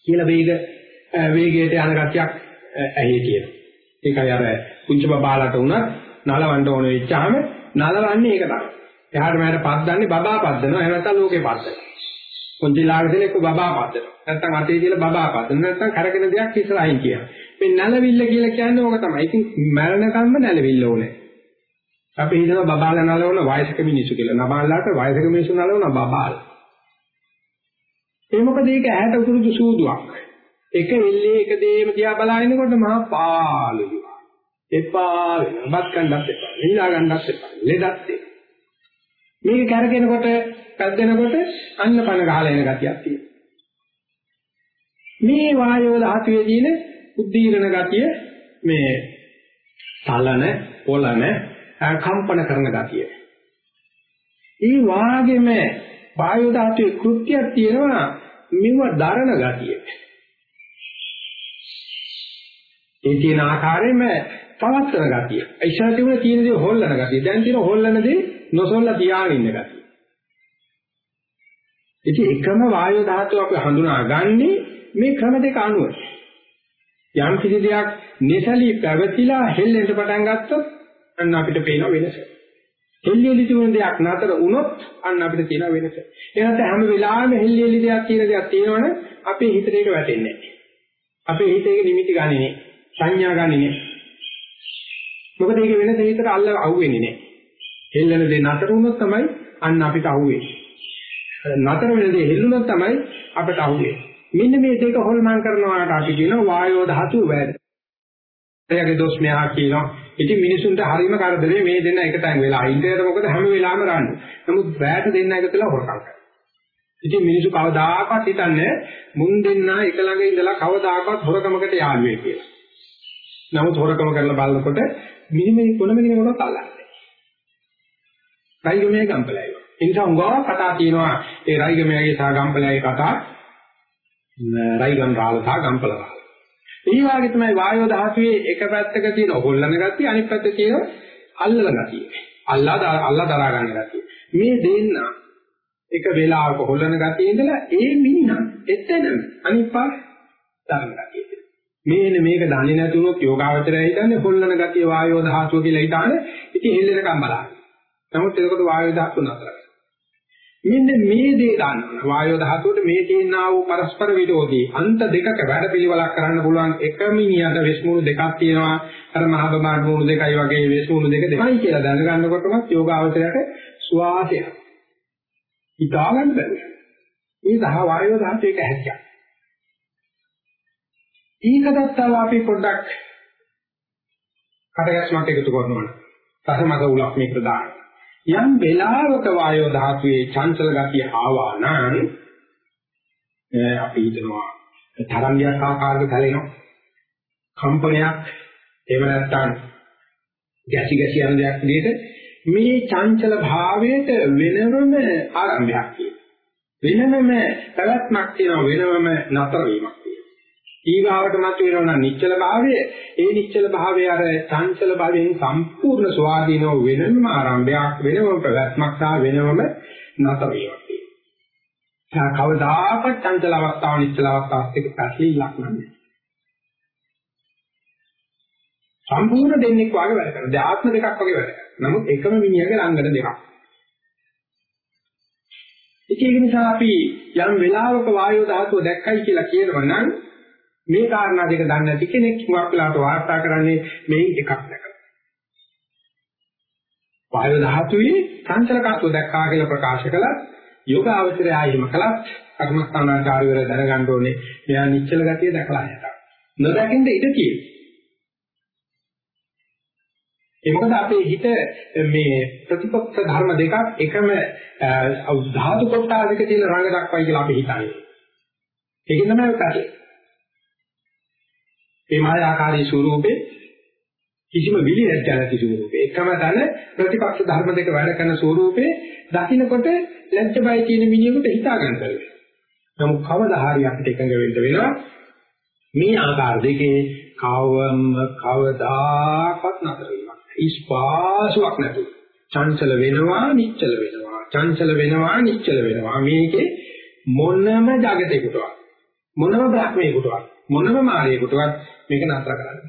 කියලා වේග වේගයට යන ගතියක් ඇහි කියන. ඒකයි අර කුංච බබාලට උනත් නලවන්න ඕන වෙච්චාම නලවන්නේ ඒක තමයි. එහාට මෙහාට පද්දන්නේ බබා පද්දනවා. එහෙම නැත්නම් ලෝකේ පද්දනවා. පොන්තිලාග දෙන එක බබා පදන. නැත්නම් අතේ තියලා බබා පදන. නැත්නම් කරගෙන දෙයක් ඉස්සරහින් කියනවා. මේ නැලවිල්ල කියලා කියන්නේ ඕක තමයි. ඉතින් මරණකම්ම නැලවිල්ල ඕනේ. අපි හිතනවා බබාලා නලවන වයසක මිනිස්සු කියලා. නබාලාට වයසක මිනිස්සු නලවන බබාල. ඒ මොකද ඒක ඇහැට උතුරුදු සූදුවක්. එක එල්ලේ එක දේම දිහා බලාගෙනකොට මහා පාළුයි. එපා වෙනවා. බත් කන්නත් එපා. නිලා ගන්නත් එපා. ලෙඩත් එපා. මේක කරගෙනකොට පැද්දෙනකොට අන්න පන ගහලා එන ගතියක් තියෙනවා. මේ වායෝ ධාතුවේ දින උද්දීරණ ගතිය මේ තලන, පොළන, කම්පන කරන ගතිය. ඒ වාගෙම වායෝ ධාතුවේ කෘත්‍යයක් තියෙනවා මෙව දරණ ගතිය. ඒ තියෙන ආකාරයෙන්ම පවත්වන ගතිය. ඉස්සර තිබුණ තියෙන දේ හොල්ලන ගතිය. දැන් තියෙන හොල්ලන දේ නොසොල්ලා තියාගෙන ඉන්න ගතිය. ඉතින් එකම වායු ධාතුව අපි හඳුනාගන්නේ මේ ක්‍රම දෙක අනුව. යම් කිසි දෙයක් නිසලී පැවතිලා හෙල්ලෙන්න පටන් ගත්තොත් අන්න අපිට පේන වෙනස. හෙල්ලිලි තිබුණ දෙයක් නතර වුණොත් අන්න අපිට තියෙන වෙනස. ඒ නැත්නම් හැම වෙලාවෙම හෙල්ලිලි දෙයක් කියන දෙයක් තියෙනවනේ අපේ හිතට ඒක වැටෙන්නේ නැහැ. අපේ හිතේ නිමිති ගන්නෙ නේ. සංඥා ගන්නෙ නේ. මොකද ඒක වෙනස හිතට අල්ල අහුවෙන්නේ නැහැ. හෙල්ලෙන දේ නතර වුණොත් තමයි අන්න අපිට අහුවෙන්නේ. නතර වෙන දේ හෙල්ලුණොත් තමයි අපිට අහුවේ. මෙන්න මේ දෙක හොල්මන් කරනවාට අපි කියනවා වායෝ ධාතුව වැඩ. එයාගේ දොස් මෙහා කියනවා. ඉතින් මිනිසුන්ට හරීම කරදරේ මේ දෙන්න එක තැන් වෙලා. ඉන්ටර්නෙට් මොකද හැම වෙලාවෙම රණ්ඩු. නමුත් වැට දෙන්න එකතුලා හොරකම් කරනවා. ඉතින් මිනිස්සු කවදාකවත් හිතන්නේ මුන් දෙන්න එක ළඟ ඉඳලා කවදාකවත් හොරකමකට යාළු වෙයි කියලා. නමුත් හොරකම කරලා බලනකොට මිනිමේ කොන මිනිමකට අල්ලන්නේ. රයිගමේ ගම්පලයි. ඒ නිසා උංගා කතා තියෙනවා ඒ රයිගමේගේ සහ ගම්පලයේ කතා රයිගම් රාල සහ ගම්පල රාල. ඒ වගේ තමයි වායෝ ධාතුවේ එක පැත්තක තියෙන හොල්ලන ගතිය අනිත් පැත්තේ තියෙන අල්ලන ගතිය. අල්ලා අල්ලා දරා ගන්න ගතිය. මේ දෙන්න එක වෙලාවක හොල්ලන ගතිය ඉඳලා ඒ මිනිහ එතනම අනිත් පාර දරන ගතිය. මේන මේක දන්නේ නැති වුණොත් යෝගාවචරය හිතන්නේ හොල්ලන ගතිය වායෝ ධාතුව කියලා හිතානේ ඉතින් හෙල්ලෙනකම් බලන්න. නමුත් එතකොට වායෝ ධාතුව නතර මෙන්න මේ දේ ගන්න වායෝ ධාතුවට මේ තියෙනා වූ පරස්පර විරෝධී අන්ත දෙකක වැඩ පිළිවෙලක් කරන්න පුළුවන් එක මිනිහට වෙස්මුණු දෙකක් තියෙනවා. අර මහබමාන මුණු දෙකයි වගේ වෙස්මුණු දෙක දෙකයි කියලා දැනගන්නකොටම යෝගාවචරයට සුවාසය. හිතා ගන්න බැහැ. මේ දහ වායෝ ධාතු එක හැකියක් ඊකදත්තව අපි පොඩ්ඩක් කටගැස්මක් එකතු කරනවා. රසමග උලක් මේකට දාන්න යම් වෙලාවක වායෝ ධාතුවේ චංචල ගතිය ආවා නම් අපි හිතනවා තරංගයක් ආකාරයක දැලෙනවා කම්පනයක් එහෙම නැත්නම් ගැසි ගැසි යන දෙයක් විදිහට මේ චංචල භාවයට වෙනම ආරම්භයක් තියෙනවා. වෙනම පැවැත්මක් තියෙනවා වෙනම නතර වීමක්. ඊගාවට මත වෙනවා නිශ්චල භාවය ඒ නිශ්චල භාවය අර චංචල භාවයෙන් සම්පූර්ණ ස්වාධීනව වෙනම ආරම්භයක් වෙනම ප්‍රවැත්මක් සහ වෙනම නැත වේවා තියෙනවා. කවදාකවත් චංචල අවස්ථාව නිශ්චල අවස්ථාවත් එක්ක පැටලිලක් නැහැ. සම්පූර්ණ දෙන්නෙක් වගේ වැඩ කරනවා. දැන් ආත්ම දෙකක් වගේ වැඩ කරනවා. නමුත් එකම මිනිහගේ රංගන දෙකක්. ඒක නිසා අපි යම් වෙලාවක වායෝ ධාතුව දැක්කයි කියලා කියනවා නම් මේ කාරණා දෙක දන්නේ නැති කෙනෙක් හුඟක් වෙලාවට වාර්තා කරන්නේ මේන් එකක් දැකලා. වායු ධාතුවේ සංචලකත්ව දැක්කා කියලා ප්‍රකාශ කළා. යෝග අවශ්‍යය ආයෙම කළත් කර්මස්ථානාචාර්යවර දැනගන්න ඕනේ මෙයා නිශ්චල ගතිය දැකලා නැතා. නොදකින්ද ඉඳ තියෙන්නේ. ඒ මොකද අපේ හිත මේ ප්‍රතිපක්ෂ ධර්ම දෙකක් එකම ධාතු කොටාදක තියෙන රංග දක්වයි කියලා අපි හිතන්නේ. ඒකෙන් තමයි කරන්නේ. මේ මායාකාරී ස්වරූපේ කිසිම විලි නැති නැති ස්වරූපේ එකම තන ප්‍රතිපක්ෂ ධර්ම දෙක වැඩ කරන ස්වරූපේ දකින්නකොට ලැජ්ජ බය කියන මිනිහෙකුට හිතා ගන්න බැහැ. නමුත් කවදා හරි අපිට එකඟ වෙන්න වෙනවා මේ ආකාර දෙකේ කවම කවදාකවත් නැතර වීමක්. ඉස්පාසුවක් නැතුව. චංචල වෙනවා නිශ්චල වෙනවා. චංචල වෙනවා නිශ්චල වෙනවා. මේකේ මොනම జగතේකටවත් මොනම බ්‍රහ්මයකටවත් මොනම මායයකටවත් මේක නතර කරන්න.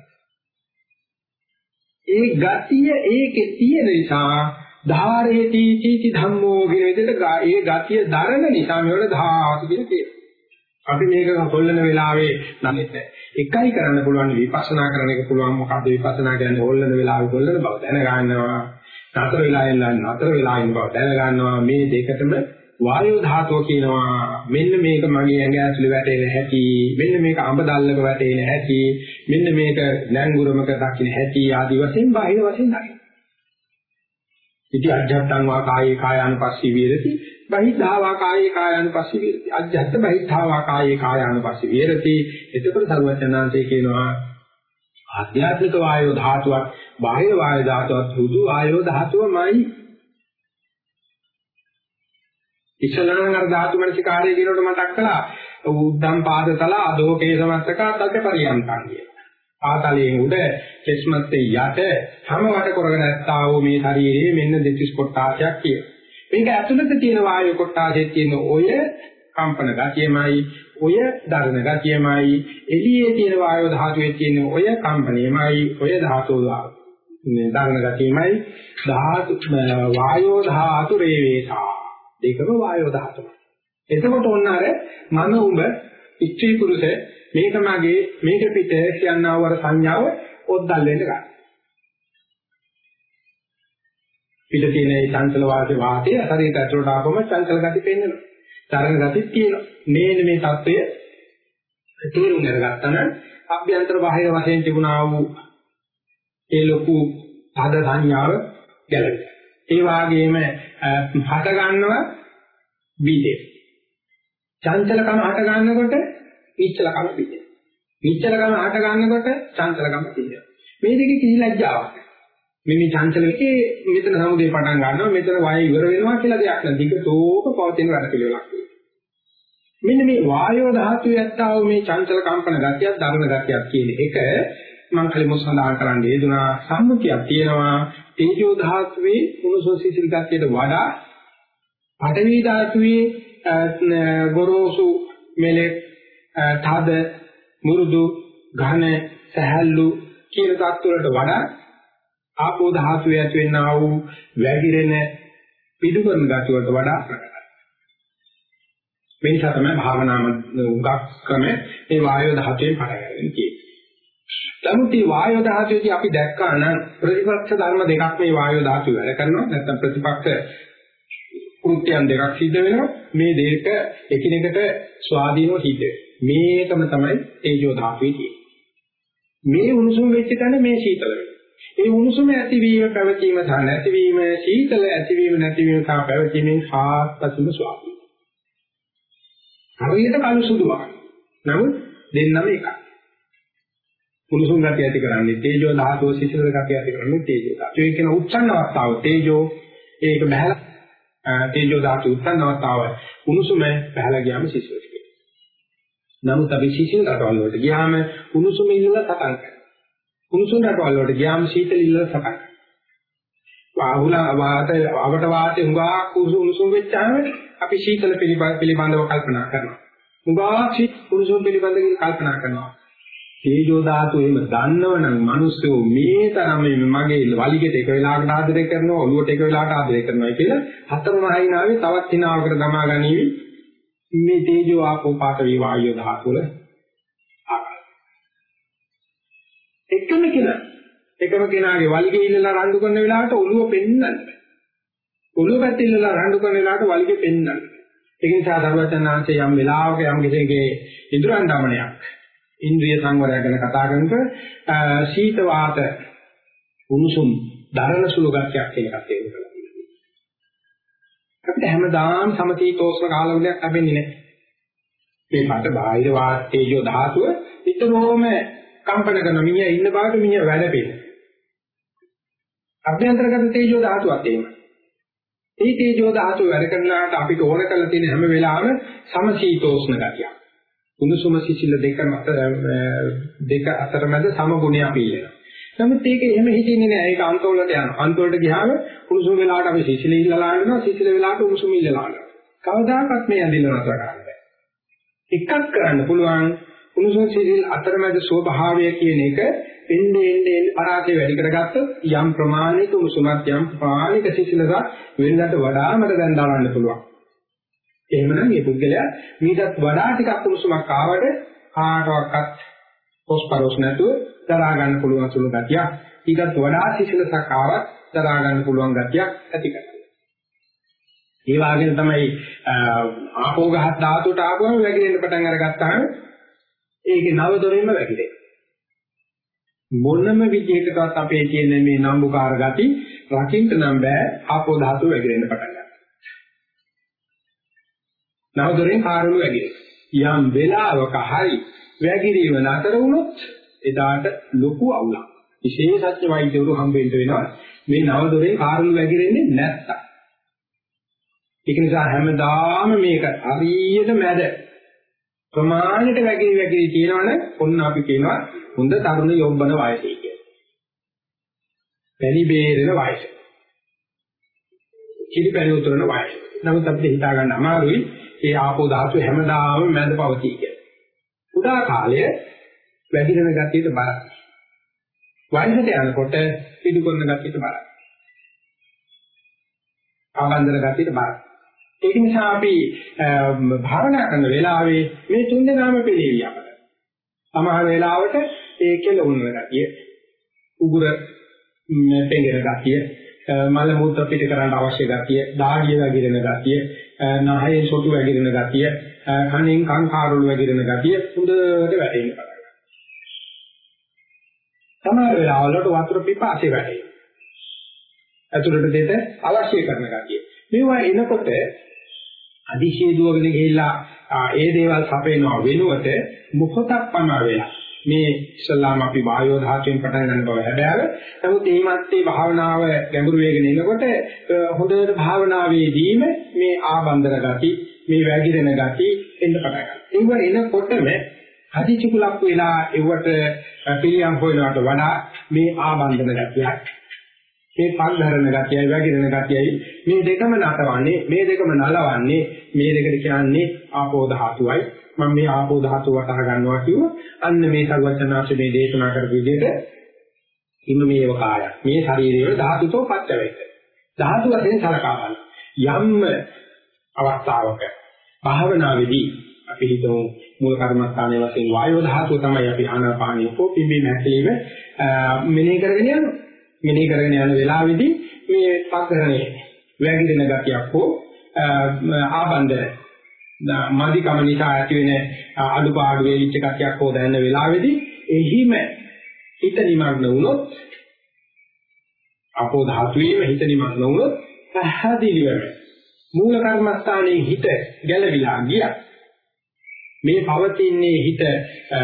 ඒ ගතිය ඒකේ තියෙන නිසා ධාරේති චීති ධම්මෝ කියන විදිහට ඒ ගතිය දරන නිසා මේවල ධාතු කියන තියෙනවා. අපි මේක හොල්ලන වෙලාවේ නැමෙත් එකයි කරන්න පුළුවන් විපස්සනා කරන එක පුළුවන් මොකද්ද විපස්සනා කියන්නේ හොල්ලන වෙලාවේ හොල්ලන බව දැන ගන්නවා. නතර වෙලා ඉන්න නතර වෙලා ඉන්න බව දැන ගන්නවා. මේ දෙකටම වායෝ ධාතුව කියනවා. මෙන්න මේක මගේ ඇඟ ඇතුලේ වැටෙන හැටි මෙන්න මේක අඹ දැල්ලක වැටෙන හැටි මෙන්න මේක නැංගුරමක දකින්න හැටි ආදි වශයෙන් බාහිර වශයෙන් දකින්න. ඉති අජත්තං වා කායේ කායානුපස්සී විරති බහිද්ධා වා කායේ කායානුපස්සී විරති අජත්ත බහිද්ධා වා කායේ කායානුපස්සී විරති එතකොට සරුවචනාංශය කියනවා ආධ්‍යාත්මික වායෝ ධාතුවක් බාහිර වායෝ ධාතුවක් සුදු වායෝ ධාතුවමයි ඉස්සලනම් අර ධාතු මනසිකාරය කියනකොට මතක් කළා උද්දම් පාදතල අදෝකේ සමත්තක තත් පරියන්තං කිය. ආතලයෙන් උඩ කෙස්මත්තේ යට සමවට කරගෙන නැත්තා වූ මේ ශරීරයේ මෙන්න දෙතිස් කොටාසයක් කිය. මේක ඇතුළත තියෙන වායු කොටාසයේ තියෙන ඔය කම්පන ගතියමයි ඔය දරණ ගතියමයි එළියේ තියෙන වායු ධාතුවේ තියෙන ඔය කම්පණයමයි ඔය ධාතු දරණ ගතියමයි ධාතු වායෝ ධාතු රේවේසා ඒකම වායෝ ධාතුව. එතකොට ඔන්න අර මම උඹ ස්ත්‍රී පුරුෂ මේක මගේ මේක පිට කියනවා වර සංඥාව ඔද්දල් වෙන්න ගන්න. පිට තියෙන ඒ චංචල වාසේ වාතය හරියට ඇතුළට ආපම චංචල ගති පේනවා. තරණ ගතිත් කියනවා. මේන මේ தත්වය තේරුම් අරගත්තම අභ්‍යන්තර බාහිර වශයෙන් තිබුණා වූ ඒ ලොකු ආද සංඥාව ගැලවෙනවා. ඒ වාගේම හට ගන්නවා බීජේ. චංචලකම හට ගන්නකොට විච්චලකම බීජේ. විච්චලකම හට ගන්නකොට චංචලකම බීජේ. මේ දෙකේ කිසි ලැජ්ජාවක් නැහැ. මේ මේ චංචලකේ මෙතන සමුදේ පටන් ගන්නවා මෙතන වය ඉවර වෙනවා කියලා දෙයක් නෑ. දිගටෝක පවතින වැඩ පිළිවෙලක්. මෙන්න මේ වායෝ ධාතුවේ ඇත්තා වූ මේ චංචල කම්පන ගතියක් ධර්ම ගතියක් කියන එක මම කලින් සඳහන් කරන්න යෙදුනා සම්මුතියක් තියෙනවා. තේජෝ ධාතුවේ උණුසුම් සිසිල් ගතියට වඩා පඨවි ධාතුවේ ගොරෝසු මෙලෙක් තද මුරුදු ඝන සහැල්ලු කියන ධාතු වලට වඩා ආපෝ ධාතුවේ ඇති වෙනා වූ වැగిරෙන පිටුකරන ගති වලට වඩා ප්‍රකටයි මේ නිසා තමයි භාවනාම උගක් ක්‍රම මේ වායෝ ධාතුවේ පටලැවෙන්නේ කියන්නේ. නමුත් මේ වායෝ ධාතුවේදී අපි දැක්කා නම් ප්‍රතිපක්ෂ ධර්ම දෙකක් මේ වායෝ ධාතුව වැඩ කරනවා නැත්නම් ප්‍රතිපක්ෂ කෘත්‍යයන් දෙකක් සිද්ධ වෙනවා මේ දෙක එකිනෙකට ස්වාධීනව සිද්ධ මේකම තමයි තේජෝ ධාතුවේ තියෙන්නේ. මේ උණුසුම් වෙච්ච තැන මේ සීතල වෙනවා. ඒ උණුසුම ඇතිවීම පැවතීම සහ නැතිවීම සීතල ඇතිවීම නැතිවීම සහ පැවතීමෙන් හාත්පසුම ස්වාධීන. හරියට කළු සුදු වගේ. නමුත් දෙන්නම එකයි. කුණුසුම් ගතිය ඇති කරන්නේ තේජෝ ධාතුව සිසිල ගතිය ඇති කරන්නේ තේජෝ ධාතුව. ඒ කියන උච්ඡන්න අවස්ථාව තේජෝ ඒක බහැලා තේජෝ ධාතු උත්පන්න අවස්ථාව කුණුසුම බහැලා ගියාම සිසිල වෙනවා. නමුත් අපි සිසිල් රටවල් වලට ගියාම කුණුසුම ඉල්ලලා සටන් කරනවා. කුණුසුම් රටවල් වලට ගියාම සීතල ඉල්ලලා සටන් කරනවා. වාහුල වාත අවට වාතේ හුඟා කුණුසුම් වෙච්චාම අපි සීතල පිළිබඳව කල්පනා කරනවා. මුගාක් පුරුෂෝ පිළිබඳව කල්පනා කරනවා. තේජෝ ධාතු එහෙම දන්නවනම් මිනිස්සු මේ තරම් මගේ වලිගෙට එක වෙලාවකට ආදරය කරනවා ඔළුවට එක වෙලාවකට ආදරය කරනවා කියලා හතරම හයිනාවේ තවත් හිනාවකට දමා ගනිවි. මේ තේජෝ ආපෝ පාඨ වේ වායෝ ධාතු වල එකම කෙනා එකම කෙනාගේ වලිගෙ ඉල්ලලා රණ්ඩු කරන වෙලාවට ඔළුව පෙන්නන්න ඔළුව පැත්තේ ඉල්ලලා රණ්ඩු කරන වෙලාවට වලිගෙ පෙන්නන්න ඒ නිසා ධර්මචන්නාංශ යම් වෙලාවක යම් කෙනෙක්ගේ ඉදරන් දමනයක් ඉන්ද්‍රිය සංවරය ගැන කතා කරනකොට සීත වාත උණුසුම් දරණ සුළු ගැටයක් කියන එකත් ඒක කරලා තියෙනවා. අපිට හැමදාම සමතීතෝෂ්ණ කාලවලයක් ලැබෙන්නේ නැහැ. මේ මට බාහිර වාතේජෝ ධාතුව විතරෝම කම්පන කරන මිනිහා ඉන්න බාට මිනිහා වැඩ පෙළ. අභ්‍යන්තරගත තේජෝ ධාතුවත් එහෙමයි. ඒ තේජෝ ධාතුව වැඩ කරනාට අපිට ඕන කරලා තියෙන හැම වෙලාවෙම සමශීතෝෂ්ණ ගතිය. කුණුසුම සිසිල දෙක මත දෙක අතරමැද සම ගුණයක් පිළිලා. නමුත් ඒක එහෙම හිතෙන්නේ නෑ. ඒක අන්තවලට යනවා. අන්තවලට ගියාම කුණුසුම වෙලාවට අපි සිසිල ඉල්ලලා යනවා. සිසිල වෙලාවට කුණුසුම ඉල්ලලා යනවා. කවදාකවත් මේ ඇඳිල්ල නතර කරන්න බෑ. එකක් කරන්න පුළුවන් කුණුසුම සිසිල අතරමැද ස්වභාවය කියන එක එන්නේ එන්නේ පරාසය වැඩි කරගත්තොත් යම් ප්‍රමාණික උසුමත් යම් ප්‍රමාණික සිසිලස වෙනකට වඩා මට දැන් දාන්න පුළුවන්. එහෙමනම් මේ පුද්ගලයා ඊටත් වඩා ටිකක් උණුසුමක් ආවට කාටවත් පොස්පරොස් නැතුව දරා ගන්න පුළුවන් සුළු ගතියක් ඊටත් වඩා සිසිලසක් ආවත් දරා ගන්න පුළුවන් ගතියක් ඇති කරගන්නවා. ඒ වගේම තමයි ආපෝ ගහ ධාතුවට ආපුවම වැగిරෙන්න පටන් අරගත්තාම ඒකේ නව දොරින්ම වැగిරේ. මොනම විදිහකටවත් අපේ තියෙන මේ නම්බුකාර ගති රකින්න නම් බෑ ආපෝ ධාතුව වැగిරෙන්න පටන් නවදොරෙන් පාරළු වැඩි. යම් වෙලාවක හරි වැගිරීම නතර වුණොත් එදාට ලොකු අවුලක්. විශේෂ සත්‍ය වෛද්‍යවරු හම්බෙන්න වෙනවා. මේ නවදොරෙන් පාරළු වැගිරෙන්නේ නැත්තම්. ඒක නිසා හැමදාම මේක හරියට මැද ප්‍රමාණයට වැගිරි වැගිරි කියනවනේ ඔන්න අපි කියනවා හොඳ තරුණ යොම්බන වයසේ කියලා. පැණි බේරෙන වයස. කිරි පැණි උතුරන වයස. නමුත් අපිට හිතා ගන්න අමාරුයි ඒ ආපෝ ධාතු හැමදාම මැද පවතී කියලා. උදා කාලය වැඩිරෙන ගතියට බලන්න. වයසට යනකොට පිටු කරන ගතියට බලන්න. ආනන්දන ගතියට බලන්න. ඒක නිසා අපි භාවනා කරන වෙලාවේ මේ තුන් දෙනාම පිළිවිය අපට. සමහර වෙලාවට ඒ කෙලවුන ගතිය, උගුර පෙඟෙන ගතිය, මල මුත්‍ර පිට කරන්න අවශ්‍ය ගතිය, දාඩිය වගිරෙන ගතිය, නහයෙන් සොටු වැగిරෙන ගතිය, කනෙන් කන් කාරුළු වැగిරෙන ගතිය හොඳට වැටෙන්න පටන් ගන්නවා. සමහර වෙලාවලට වතුර පිපාසය වැටෙනවා. ඇතුළට දෙත අවශ්‍ය කරන ගතිය. මේවා එනකොට අදිශේ දුවගෙන ගිහිල්ලා ඒ දේවල් සපේනවා වෙනුවට මොහොතක් පමණ වෙලා මේ ඉස්ලාම අපි වායෝ ධාතුවෙන් පටන් ගන්න බව හැබෑව. නමුත් මේ මැත්තේ භාවනාව ගැඹුරු වෙගෙන එනකොට හොඳට භාවනාවේදීම මේ ආබන්දන ගති, මේ වැగిරෙන ගති එන්න පටන් ගන්නවා. ඒව එනකොටම හදිචිකුලක් වෙලා ඒවට පිළියම් හොයනවට වඩා මේ ආබන්දන ගතියක් මේ පල්හරන ගතියයි වැగిරෙන ගතියයි මේ දෙකම නටවන්නේ මේ දෙකම නලවන්නේ මේ දෙකට කියන්නේ ආපෝ ධාතුවයි මම මේ ආපෝ ධාතුව වටහා ගන්නවා කිව්ව අන්න මේ සර්වචනාංශ මේ දේශනා කරපු විදිහට ඉන්න මේව කාය මේ ශරීරයේ ධාතුතෝ පච්චවේත ධාතු වශයෙන් සලකා බලන්න යම් අවස්ථාවක භාවනාවේදී අපි හිතමු මූල කර්මස්ථානයේ වශයෙන් වායෝ ධාතුව තමයි අපි ආනාපානිය හෝ පිම්බීම හැකීම මෙනෙහි කරගෙන යනවා මෙනෙහි කරගෙන යන වෙලාවේදී මේ පකරණේ වැగిරෙන ගතියක් හෝ ආබන්ධන මාදිකම නිසා ඇති වෙන අඩුපාඩු වේලිච්ච ගතියක් හෝ දැනෙන වෙලාවේදී එහිම හිත නිමග්න වුණොත් අපෝ ධාතුවේම හිත නිමග්න වුණොත් පැහැදිලිවම මූල කර්මස්ථානයේ හිත ගැළවිලා ගියා මේ පවතින්නේ හිත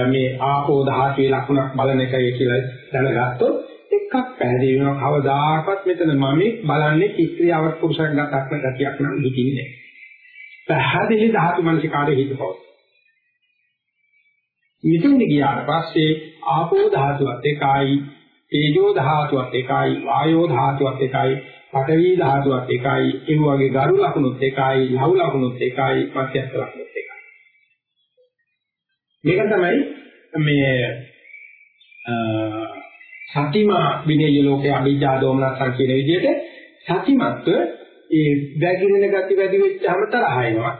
මේ ආපෝ ධාතුවේ ලක්ෂණක් බලන එකයි කියලා දැනගත්තොත් එකක් පැහැදිලි වෙනවා කවදාකවත් මෙතන මම බලන්නේ ඉස්ත්‍රියවක් පුරුෂයෙක් ගතක් ගතියක් නම් දුකින්නේ නැහැ. පැහැදිලි ධාතු මනසිකාරයේ හිතපොත්. මෙතන ගියාට පස්සේ ආපෝ ධාතුවත් එකයි, තේජෝ ධාතුවත් එකයි, වායෝ ධාතුවත් එකයි, පඨවි ධාතුවත් එකයි, ඒ වගේ ගරු ලකුණුත් එකයි, ලහු ලකුණුත් එකයි, මධ්‍යස්ථ ලකුණුත් එකයි. මේක තමයි මේ සතිමා විනය ලෝකයේ අභිජ්ජා දෝමනස්සන් කියන විදිහට සතිමත්ව ඒ වැగిරෙන ගති වැඩි වෙච්චාම තරහ එනවා.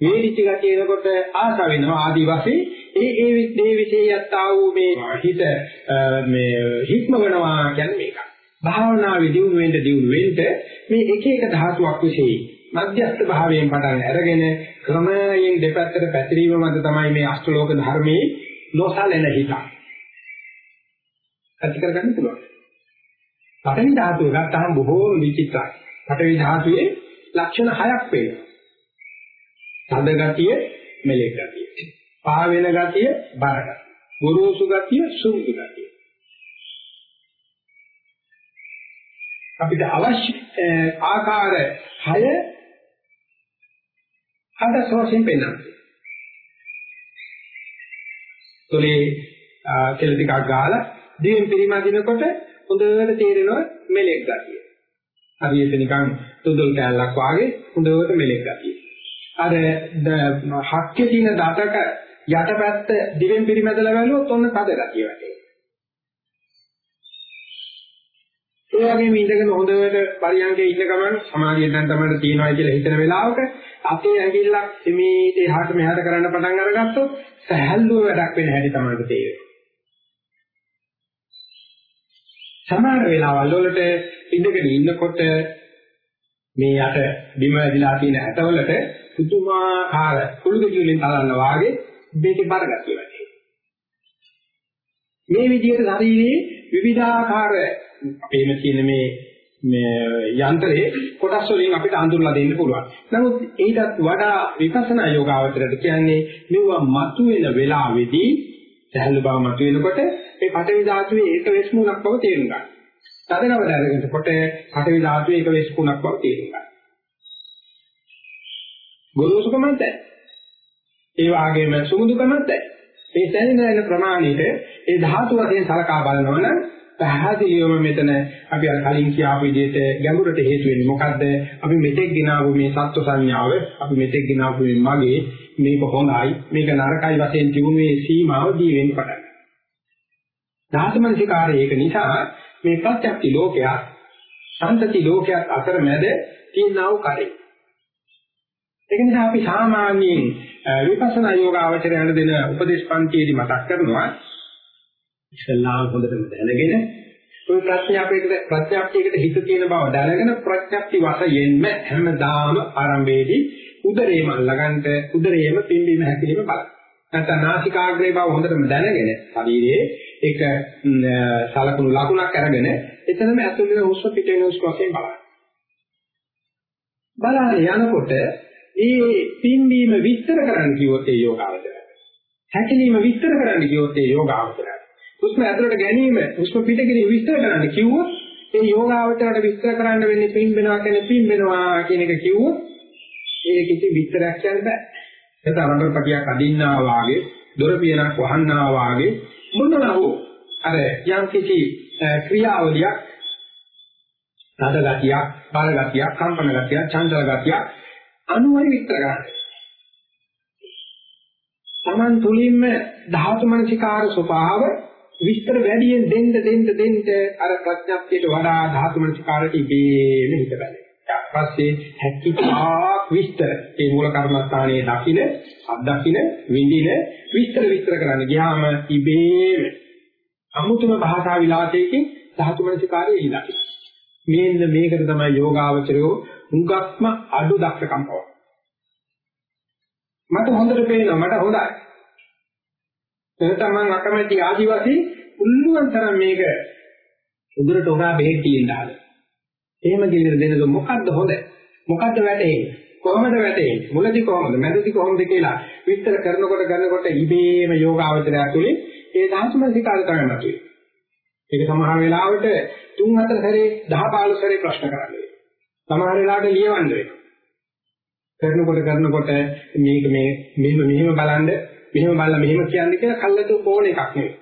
වේලිච්ච ගතිය එනකොට ආස වෙනවා ආදි වශයෙන් ඒ ඒ දේ විශේෂයත්තා වූ මේ හිත මේ හික්මවනවා කියන්නේ මේක. භාවනාවේ දියුණු වෙන්න දියුණු වෙන්න මේ එක එක ධාතුවක් විශේෂයි. මධ්‍යස්ථ භාවයෙන් පටන් අරගෙන ක්‍රමයෙන් දෙපැත්තට පැතිරීම මත තමයි මේ අෂ්ටලෝක ධර්මයේ නොසලෙන හිතක්. ඇති කරගන්න පුළුවන්. පඨවි ධාතුව ගත්තාම බොහෝම විචිත්‍රයි. පඨවි ධාතුවේ ලක්ෂණ හයක් වෙනවා. තද ගතිය, මෙලෙක් ගතිය. පා වෙන ගතිය, බර ගතිය. ගුරුසු ගතිය, සුමුදු ගතිය. අපිට අවශ්‍ය ආකාර 6 හදසෝසින් පෙන්වන්න. තොලේ කෙල ටිකක් ගාලා දිවෙන් පරිමදිනකොට හොඳට තේරෙනවා මෙලෙක් ගතිය. හරියට නිකන් තුඩුල් කෑල්ලක් වාගේ හොඳට මෙලෙක් ගතිය. අර හක්කේ තියෙන දතක යටපැත්ත දිවෙන් පරිමදලා බැලුවොත් ඔන්න තද ගතිය වැටේ. ඒ වගේම ඉඳගෙන හොඳට පරියන්කේ ඉන්න ගමන් සමාධිය දැන් තමයි තියෙනවා කියලා හිතන වෙලාවක අපේ ඇඟිල්ලක් එමේ එහාට මෙහාට කරන්න පටන් අරගත්තොත් සහැල්ලුව වැඩක් වෙන හැටි තමයි තේරෙන්නේ. සමහර වෙලාවල් වලට ඉඳගෙන ඉන්නකොට මේ යට බිම ඇදලා තියෙන ඇටවලට පුදුමාකාර කුළුගෙඩි වලින් තලන්න වාගේ මේකේ බරගතිය වැඩි. මේ විදිහට ශරීරයේ විවිධාකාර අපේම තියෙන මේ මේ යන්ත්‍රයේ කොටස් වලින් අපිට අඳුරලා දෙන්න පුළුවන්. නමුත් ඊටත් වඩා විපස්සනා යෝගාවචරයට කියන්නේ මෙවුවා මතුවෙන වෙලාවේදී සහැල්ලු බව මතුවෙනකොට මේ පඨවි ධාතුවේ ඒක වෙස්මුණක් බව තේරුම් ගන්න. තදනව දැනගෙනකොට පඨවි ධාතුවේ ඒක වෙස්මුණක් බව තේරුම් ගන්න. ගොරෝසුකමත් ඒ වගේම සුමුදුකමත් මේ දැනෙන ප්‍රමාණයට ඒ ධාතු වශයෙන් සලකා බලනවනම් පැහැදිලිවම මෙතන අපි අර කලින් කියාපු විදිහට ගැඹුරට හේතු වෙන්නේ මොකද්ද? අපි මෙතෙක් ගෙනාවු මේ සත්ව සංඥාව, අපි මෙතෙක් ගෙනාවු මේ මගේ මේක හොඳයි, මේක නරකයි වශයෙන් තිබුණේ සීමාව දී වෙන්න පටන් ගන්නවා. ධාතුමනසිකාරය ඒක නිසා මේ ප්‍රත්‍යක්ෂ ලෝකයක්, සම්තති ලෝකයක් අතර මැද තියෙනා වූ කරේ. ඒක නිසා අපි සාමාන්‍යයෙන් විපස්සනා යෝග අවචරයන දෙන උපදේශ පන්තියේදී මතක් කරනවා ඉස්ලාම හොඳටම දැනගෙන ඔය ප්‍රඥාපේකට ප්‍රඥාප්තියකට හිත තියෙන බව දැනගෙන ප්‍රඥාප්ති වශයෙන්ම හැමදාම ආරම්භයේදී උදරේම ළඟන්ට උදරේම පිම්බීම හැකිලිම බලන්න. නැත්නම් නාසිකාග්‍රේ බව හොඳටම දැනගෙන ශරීරයේ ඒක සලකුණු ලකුණක් අරගෙන එතනම ඇතුළේ හුස්ම පිට වෙන හුස්ම වශයෙන් බලන්න. බලන්න යනකොට ඒ පිම්බීම විස්තර කරන්න කිව්වොත් ඒ යෝගාවචරය. හැකිලිම විස්තර කරන්න කිව්වොත් ඒ යෝගාවචරය. හුස්ම ඇතුළට ගැනීම හුස්ම පිට කිරීම විස්තර කරන්න කිව්වොත් ඒ යෝගාවචරයට විස්තර කරන්න වෙන්නේ පිම්බෙනවා කියන්නේ පිම්බෙනවා කියන එක කිව්වොත් ඒක ඉති විස්තරයක් කියන්න බෑ. ඒක අරඹරපටියක් අදින්නා වාගේ, දොර පියනක් වහන්නා වාගේ මොනවා හෝ අර යම් කිසි ක්‍රියාවලියක් තද ගතියක්, බල ගතියක්, කම්පන ගතියක්, චංචල ගතියක් අනුවයි විස්තර කරන්නේ. Taman තුලින්ම ධාතු මනසිකාර ස්වභාව විස්තර වැඩියෙන් දෙන්න දෙන්න දෙන්න අර ප්‍රඥප්තියට වඩා ධාතු මනසිකාරට ඉබේම හිත බැලේ. ඊට පස්සේ හැකියාවක් විස්තර ඒ මූල කර්මස්ථානයේ දකින්න, අත්දකින්න, විඳින විස්තර විස්තර කරන්න ගියාම ඉබේම අමුතුම භාෂා විලාසයකින් ධාතු මනසිකාරය ඉලක්කයි. මේන්න මේකට තමයි යෝගාවචරයෝ උඟක්ම අඩු දක්ෂකම් පව. මට හොඳට පේනවා මට හොඳයි. එතන මම අකමැති ආදිවාසී උල්ලුවන් තරම් මේක උදුරට හොරා බෙහෙත් තියෙන්න ආද. එහෙම කියන දෙනක මොකද්ද හොඳ? මොකද්ද වැටෙන්නේ? කොහොමද වැටෙන්නේ? මුලදී කොහොමද? මැදදී කොහොමද කියලා විස්තර කරනකොට කරනකොට ඉබේම යෝගාවචරය ඇතුලේ ඒ දහසම සිකාර තමයි මතුවේ. ඒක සමහර වෙලාවට 3 4 සැරේ 10 15 සැරේ ප්‍රශ්න කරන්නේ. සමහර වෙලාවට ලියවන්න වෙනවා. කරනකොට කරනකොට මේක මේ මෙහෙම මෙහෙම බලන්න මෙහෙම බලලා මෙහෙම කියන්නේ කියලා කල්ලාතු ඕන එකක් නෙවෙයි.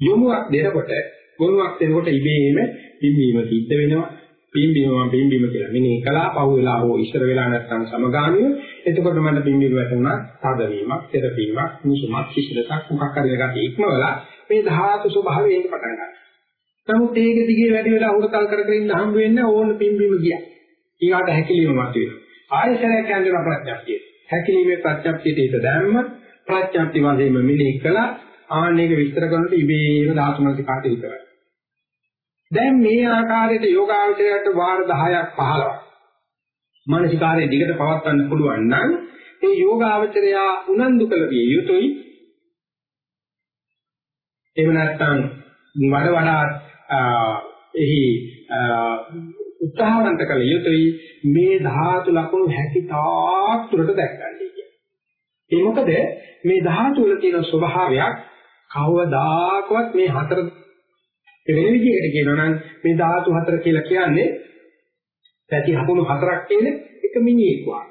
යොමුක් දෙනකොට ගොනුවක් දෙනකොට ඉබේම පිම්බීම සිද්ධ වෙනවා. පිම්බීම මම පිම්බීම කියලා මෙනේ කළා පහු වෙලා හෝ ඉස්සර වෙලා නැත්නම් සමගාමීව එතකොට මට පිම්බීම වැටුණා තදවීමක් තෙරපීමක් මුසුමක් කිසිලක් මොකක් හරි එකක් ඉක්මවලා මේ ධාතු ස්වභාවය එන්න පටන් ගන්නවා. නමුත් ඒක දිගේ වැඩි වෙලා උඩතල් කර කර ඉන්න හම්බ වෙන්නේ ඕන පිම්බීම ගියා. ඊගාට හැකිලිම මත වෙනවා. ආයතනයක් යනවා ප්‍රඥාප්තිය. හැකිලිමේ ප්‍රඥාප්තියට ඒක දැම්ම ප්‍රඥාප්ති වශයෙන්ම මෙලෙක් කළා ආන්නේක විස්තර කරනකොට ඉබේම ධාතු මනසිකාට හිතවයි. දැන් මේ ආකාරයට යෝගාවචරයට වාර 10ක් 15ක් මානසිකාරයේ දිගට පවත්වන්න පුළුවන් නම් ඒ යෝගාවචරයා උනන්දු කළ විය යුතුයි. එහෙම නැත්නම් වඩ වඩා එහි උත්සාහවන්ත කළ යුතුයි. මේ ධාතු ලක්ෂණ හැකිතාක් තුරට දැක්කන්නේ කියන්නේ. ඒ මොකද මේ ධාතු වල තියෙන ස්වභාවයක් කවදාකවත් මේ හතර වෙන විදිහකට කියනවා නම් මේ ධාතු හතර කියලා කියන්නේ පැති හකුණු හතරක් කියන එක මිනිහෙක් වගේ.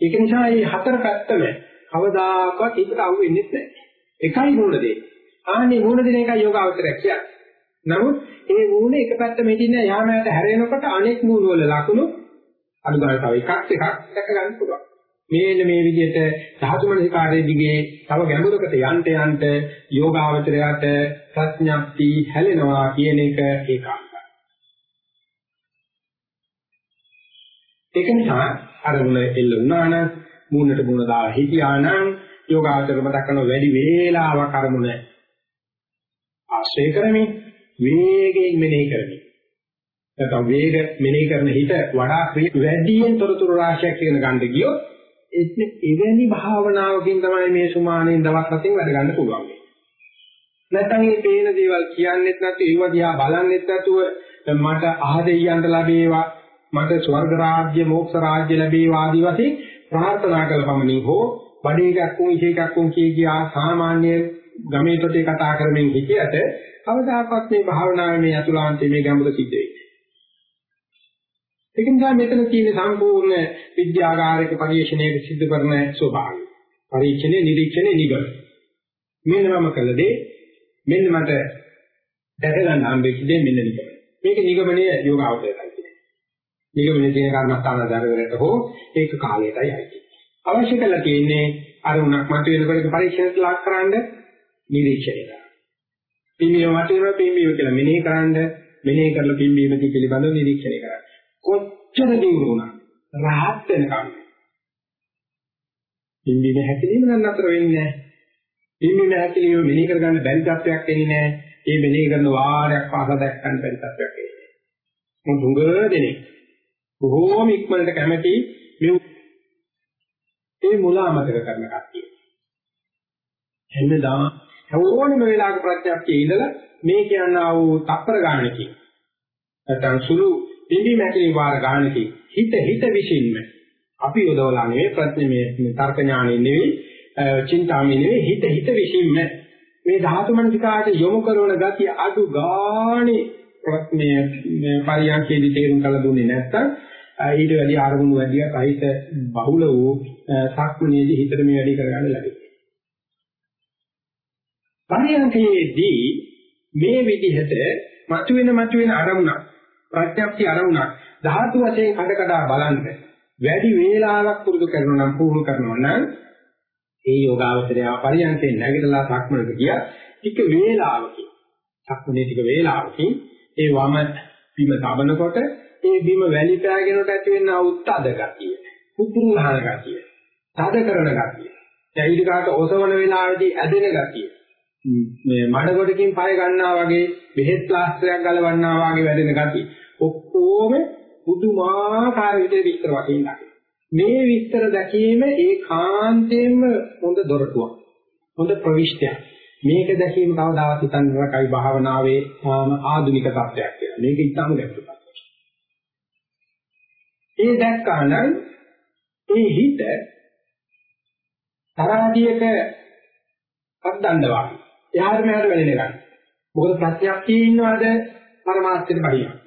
ඒක නිසා මේ හතර පැත්තම කවදාකවත් ඒකට අහු වෙන්නේ නැහැ. එකයි මූල දේ. ආන්නේ මූල දින එකයි යෝගාවචරයක් කියන්නේ. නමුත් ඒ මූල එක පැත්ත මෙදින යාමයට හැරෙනකොට අනෙක් මූල වල ලකුණු අනුගාමී තව එකක් එකක් දැක ගන්න පුළුවන්. මේන්න මේ විදිහට ධාතු මනසිකාරයේ දිගේ තව ගැඹුරකට යන්න යන්න යෝගාවචරයට ප්‍රඥප්ති හැලෙනවා කියන එක ඒකාන්තයි. ඒක නිසා අරමුණ එල්ල වුණා නම් මූණට මූණ දාලා හිටියා නම් යෝගාචර මතක් කරන වැඩි වේලාවක් අරමුණ ආශ්‍රය කරමින් වේගයෙන් මෙනෙහි කරමින් නැත්නම් වේග මෙනෙහි කරන හිත වඩා වැඩියෙන් තොරතුරු රාශියක් කියන ගන්න ගියොත් එන්නේ එවැනි භාවනාවකින් තමයි මේ සුමානෙන් දවස් හතෙන් වැඩ ගන්න පුළුවන්. නැත්නම් මේ පේන දේවල් කියන්නෙත් නැතු ඒව දිහා බලන්නෙත් නැතුව මට අහදෙයියන්ට ලැබේවා මට ස්වර්ග රාජ්‍ය මොක්ෂ රාජ්‍ය ලැබේවා ආදී වශයෙන් ප්‍රාර්ථනා කළ පමණින් හෝ බඩේ එකක් වුන් ඉහි එකක් වුන් කිය කියා සාමාන්‍ය ගමේ තොටේ කතා කරමින් හිටියට කවදාකවත් මේ භාවනාවේ මේ අතුලාන්තයේ මේ ගැඹුර සිද්ධ වෙන්නේ. ඒක නිසා මෙතන තියෙන සම්පූර්ණ විද්‍යාගාරික පරිශ්‍රණයක සිද්ධ කරන ස්වභාවය. පරීක්ෂණය, නිරීක්ෂණය, නිගමන. මෙන්න මම කළ දේ මෙන්න මට දැක ගන්න හම්බෙච්ච දේ මෙන්න නිගමන. මේක නිගමනයේ යෝගාවචරයයි කියන්නේ. නිගමනයේ තියෙන කර්මස්ථාන දරවලට හෝ ඒක කාලයටයි ඇති. අවශ්‍ය කරලා තියෙන්නේ අර උණක් මත වෙනකොට පරීක්ෂණයට ලක් කරන්න නිරීක්ෂණය කරන්න. පිම්බීම මත වෙනවා පිම්බීම කියලා මෙනෙහි කරන්න මෙනෙහි කරලා පිම්බීම පිළිබඳව නිරීක්ෂණය කරන්න. කොච්චර දියුණු වුණා රහත් වෙනකම් පිම්බීම හැකීම නම් නතර වෙන්නේ නැහැ. පිම්බීම හැකිලිම මෙනෙහි කරගන්න බැරි තත්වයක් එන්නේ නැහැ. ඒ මෙනෙහි කරන වාරයක් පාසා දැක් ගන්න බැරි තත්වයක් එන්නේ. මොන් දුඟ දෙනේ. බොහෝම ඉක්මනට කැමැති මේ ඒ මුලාමතක කරන කට්ටිය. හැමදාම ඕනෙම වෙලාවක ප්‍රත්‍යක්ෂයේ ඉඳලා මේ කියනා වූ තප්පර ගානකින් නැත්නම් සුළු පිම්බි මැකිලි වාර ගානකින් හිත හිත විසින්ම. අපි යොදවලා නෙවෙයි ප්‍රඥා මේ තර්ක ඥානෙ නෙවෙයි චින්තාමේ නෙවෙයි හිත හිත විසින්ම. මේ ධාතු මනසිකාට යොමු කරන ගතිය අඩු ගානේ මේ මේ පරියන්කේදී තේරුම් කළ දුන්නේ නැත්තම් ඊට වැඩි ආරමුණු වැඩිය සහිත බහුල වූ සක්මනේදී හිතට මේ වැඩි කරගන්න ලැබෙයි. පරියන්කේදී මේ විදිහට මතුවෙන මතුවෙන අරමුණක් ප්‍රත්‍යක්ෂ අරමුණක්. ධාතු වශයෙන් කඩ කඩ බලන්න වැඩි වේලාවක් පුරුදු කරනවා නම් පුහුණු කරනවා නම් ඒ යෝගාවචරය පරියන්කේ නැගිටලා සක්මනට ගියා. ටික වේලාවකින් සක්මනේ ටික වේලාවකින් ඒ වම බිම තබනකොට ඒ බිම වැලි පෑගෙනට ඇති වෙන උත්තද ගතිය කුතුරු ගහන ගතිය තද කරන ගතිය දැයිලිකාට ඔසවන වෙලාවේදී ඇදෙන ගතිය මේ මඩකොඩකින් පය ගන්නවා වගේ බෙහෙත් ප්ලාස්ටරයක් ගලවන්නා වගේ වැඩෙන ගතිය. ඔක්කොම පුදුමාකාර විදිහට විස්තර වශයෙන් දකිනවා. මේ විස්තර දැකීම ඒකාන්තයෙන්ම හොඳ දොරටුවක්. හොඳ ප්‍රවිෂ්ඨයක්. මේක දැකීම කවදාවත් හිතන්න රකයි භාවනාවේ ආධුනික තත්ත්වයක් කියලා. මේක ඉතාම ගැඹුරුයි. ඒ දැක්කහනම් ඒ හිත තරහදියක අද්දන්නවා. එහාට මෙහාට වෙලෙන එකයි. මොකද ප්‍රත්‍යක්ෂයේ ඉන්නවද පරමාර්ථයට බහිනවා.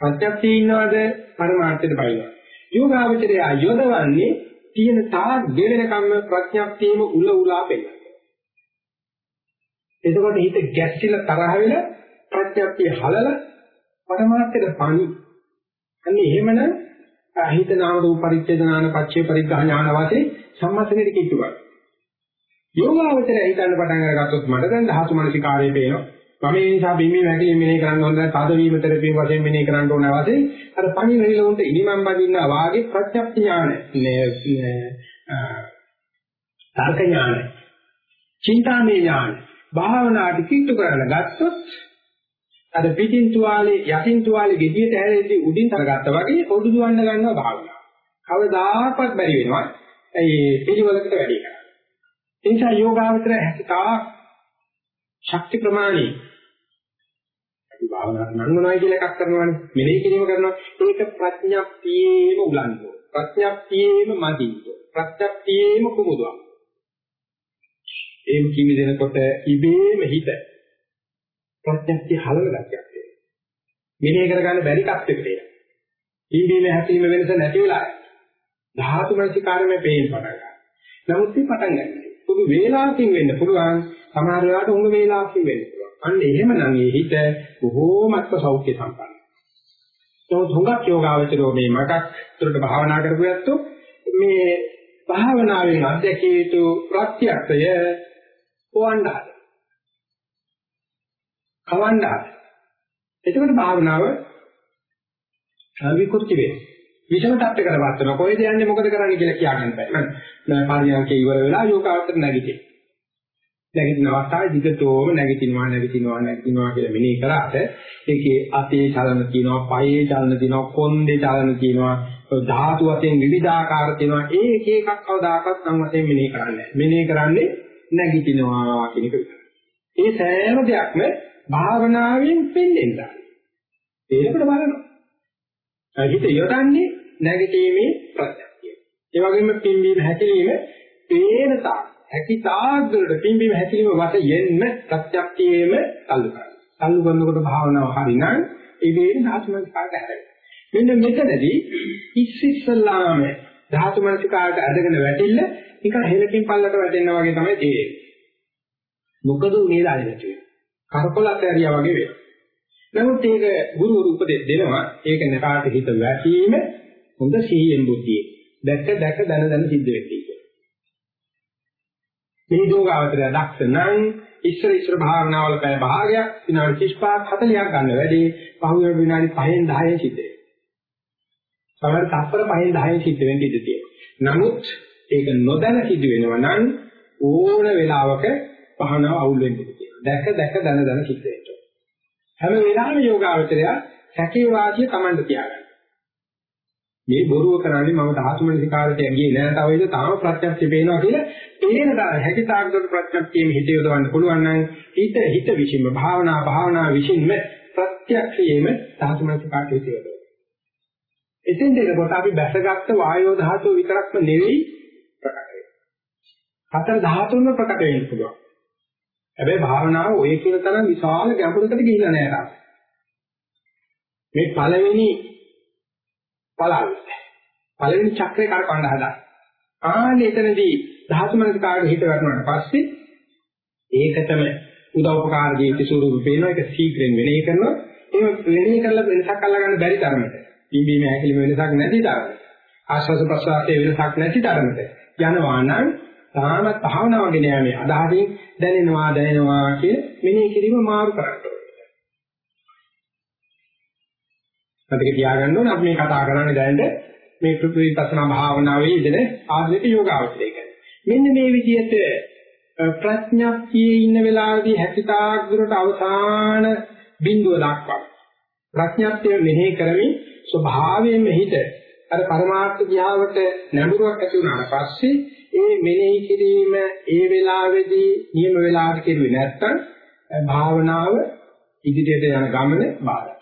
ප්‍රත්‍යක්ෂයේ ඉන්නවද පරමාර්ථයට බහිනවා. යෝගාවචරය යොදවන්නේ තියෙන තාක් දෙවෙන කම්ම ප්‍රඥාක්තියම උල උලා පෙන්නන. එතකොට හිත ගැස්සිලා තරහ වෙලා ප්‍රඥාක්තිය හලලා පරමාර්ථයට පණි. අන්නේ එහෙමනම් හිත නාම රූප පරිච්ඡේදනාන පච්චේ පරිග්‍රහ ඥාන වාසේ සම්මතනෙට කිච්චුවා. යෝගාවචරය හිතන්න පටන් අරගත්තොත් මට දැන් ධාතු මනසිකාරයේ පේනවා. මම ඒ නිසා බිම්බි වැටි මෙනේ කරන්න හොඳ නැහැ. තද වීම තෙරපිය වශයෙන් මෙනේ කරන්න ඕන වශයෙන් අර පණි වෙලිල උන්ට ඉනිමන් බඳින්නා වාගේ ප්‍රත්‍යක්ෂ ඥාන තර්ක ඥාන චින්තාමය ඥාන භාවනාට කිට්ටු කරලා ගත්තොත් අර පිටින් තුවාලේ යටින් තුවාලේ gediයට ඇරෙද්දී උඩින් තරගත්තා වගේ ඔඩු දුවන්න ගන්නවා භාවනාව. කවදාකවත් බැරි වෙනවා. ඒ පිළිවෙලකට වැඩි කරා. ඒ නිසා යෝගාවචර හැකිතා ශක්ති ප්‍රමාණය අපි භාවනා නංගනවායි කියලා එකක් කරනවානේ. මෙලෙහි කිරීම කරනවා. ඒක ප්‍රඥප්තියේම උලන්වෝ ප්‍රඥප්තියේම මදින්වෝ. ප්‍රඥප්තියේම කුමුදුවා. එම් කිමි දෙනකොට ඉබේම හිත ප්‍රඥප්තිය හලන ගැටියක් වෙනවා. මෙලෙහි කරගන්න බැරි කප්පෙකට එනවා. ඉන්දීමේ හැපීම වෙනස නැති වෙලා ධාතු මනසිකාරමේ පේන්න පටන් ගන්නවා. නමුත් මේ පටන් ගන්න පොදු වේලාවකින් වෙන්න පුළුවන්. සමහර වෙලාවට උඟ වේලාවකින් වෙන්න පුළුවන්. අන්න එහෙමනම් මේ හිත බොහෝමත්ම සෞඛ්‍ය සම්පන්නයි. ඒත් හුඟක් යෝගාවචරෝ මේ මටක් තුරට භාවනා කරපු යැත්තෝ මේ භාවනාවෙන් අධ්‍යක්ෂිත යුතු ප්‍රත්‍යක්ෂය හොවණ්ඩා. කවණ්ඩා. එතකොට භාවනාව විකෘති වෙනවා. විෂම තත්ත්වයකට වත් වෙනවා. කොහෙද යන්නේ මොකද කරන්නේ කියලා කියන්න බෑ. මම පාරියන්කේ ඉවර වෙලා යෝගාවචර නැගිටිනවා. නැගිටින අවස්ථාවේ දිගටම නැගිටිනවා නැගිටිනවා නැගිටිනවා කියලා මෙනෙහි කරාට ඒකේ අතේ චලන තියෙනවා පයේ චලන තියෙනවා කොන්දේ චලන තියෙනවා ධාතු වශයෙන් විවිධාකාර තියෙනවා. ඒ එක එකක් කවදාකවත් නම් වශයෙන් මෙනෙහි කරන්නේ මෙනෙහි කරන්නේ නැගිටිනවා කියන එක විතරයි. ඒ සෑම දෙයක්ම භාවනාවෙන් පෙන්ෙන්න ඒකට බලනවා. හිත යොදන්නේ නැගිටීමේ ප්‍රත්‍යක්ෂය. ඒ වගේම පිම්බීම හැකිලිම පේන තාක්. හැකි තාග්ගලට පිම්බීම හැකිලිම වශයෙන්ම ප්‍රත්‍යක්තියෙම තල්ලු කරනවා. තල්ලු කරනකොට භාවනාව හරිනම් ඒ වේන ධාතු මනසකාරට හැරෙනවා. මෙන්න මෙතනදී ඉස්සිස්සලාම ධාතු මනසකාරට අදගෙන වැටිල්ල නිකන් හෙලකින් පල්ලට වැටෙනා වගේ තමයි තේරෙන්නේ. මොකද උනේ දැනෙන්නේ. කරකොලත් ඇරියා වගේ වෙනවා. නමුත් ඒක ගුරුවරු උපදෙස් දෙනවා ඒක නකාට හිත වැටීම හොඳ සිහියෙන් බුද්ධියේ. දැක දැක දන දන සිද්ධ වෙන්නේ. මේ යෝගාවචරය දක්ෂ නම් ඉස්සර ඉස්සර භාවනාවල පැය භාගයක් විනාඩි 35 40ක් ගන්න වැඩි පහුවෙන විනාඩි 5න් 10න් සිද්ධ වෙනවා. සමහර තත්පර 5න් 10න් සිද්ධ වෙන්න ඉඩ තියෙනවා. නමුත් ඒක නොදැන සිදු වෙනවා නම් ඕන වෙලාවක පහනව අවුල් වෙන්නේ කියලා. දැක දැක දන දන සිද්ධ වෙනවා. හැම වෙලාවෙම යෝගාවචරය සැකේ වාසිය Tamanට තියාගන්න. මේ බොරුව කරන්නේ මම ධාතු මනසිකාරයට ගියේ නෑ තව ඒක තාම ප්‍රත්‍යක්ෂ වෙනවා කියලා ඒන හැකි තාක්ෂණ ප්‍රත්‍යක්ෂයේ හිත යොදවන්න පුළුවන් නම් හිත හිත විසින්ම භාවනා භාවනා විසින්ම ප්‍රත්‍යක්ෂයේම ධාතු මනසිකාරයට හිත යොදවනවා. එතෙන් දෙනකොට අපි බැසගත්ත වායෝ ධාතුව විතරක්ම නෙවෙයි ප්‍රකට වෙන්නේ. හතර ධාතුන්ම ප්‍රකට වෙන්න පුළුවන්. හැබැයි භාවනාව ඔය කියන තරම් විශාල ගැඹුරකට ගිහිල්ලා නෑ තාම. මේ පළවෙනි පළල් පළවෙනි චක්‍රේ කරකවන්න හදා. ආන්නේ එතනදී ධාතු මනසකාරට හිත ගන්නවට පස්සේ ඒකටම උදව් උපකාර දීති ස්වරූප පේනවා. ඒක ශීඝ්‍රයෙන් වෙලේ කරනවා. ඒක වෙලේ කරලා වෙනසක් අල්ලගන්න බැරි තරමට. ඉම්බීම හැකිලිම වෙනසක් නැති තරමට. ආශ්වාස ප්‍රශ්වාසයේ වෙනසක් නැති තරමට. යනවා නම් තාමත් භාවනාවගෙන යන්නේ අදහසින් දැනෙනවා දැනෙනවා කිය මෙනෙහි කිරීම මාරු කරන්න ඕනේ. මතක තියාගන්න ඕනේ අපි මේ කතා කරන්නේ දැනට මේ විපස්සනා භාවනාවේ ඉඳන ආධුනික යෝගාවචරය ගැන. මෙන්න මේ විදිහට ප්‍රඥාක්තියේ ඉන්න වෙලාවේදී හැකිතාක් දුරට අවසාන බිඳුව දක්වා ප්‍රඥාක්තිය මෙහෙ කරමින් ස්වභාවයෙන්ම හිත අර පරමාර්ථ ධ්‍යාවට නැඹුරුවක් ඇති වුණාට පස්සේ ඒ මෙනෙහි කිරීම ඒ වෙලාවේදී නියම වෙලාවට කෙරුවේ නැත්නම් භාවනාව ඉදිරියට යන ගමන බාධා.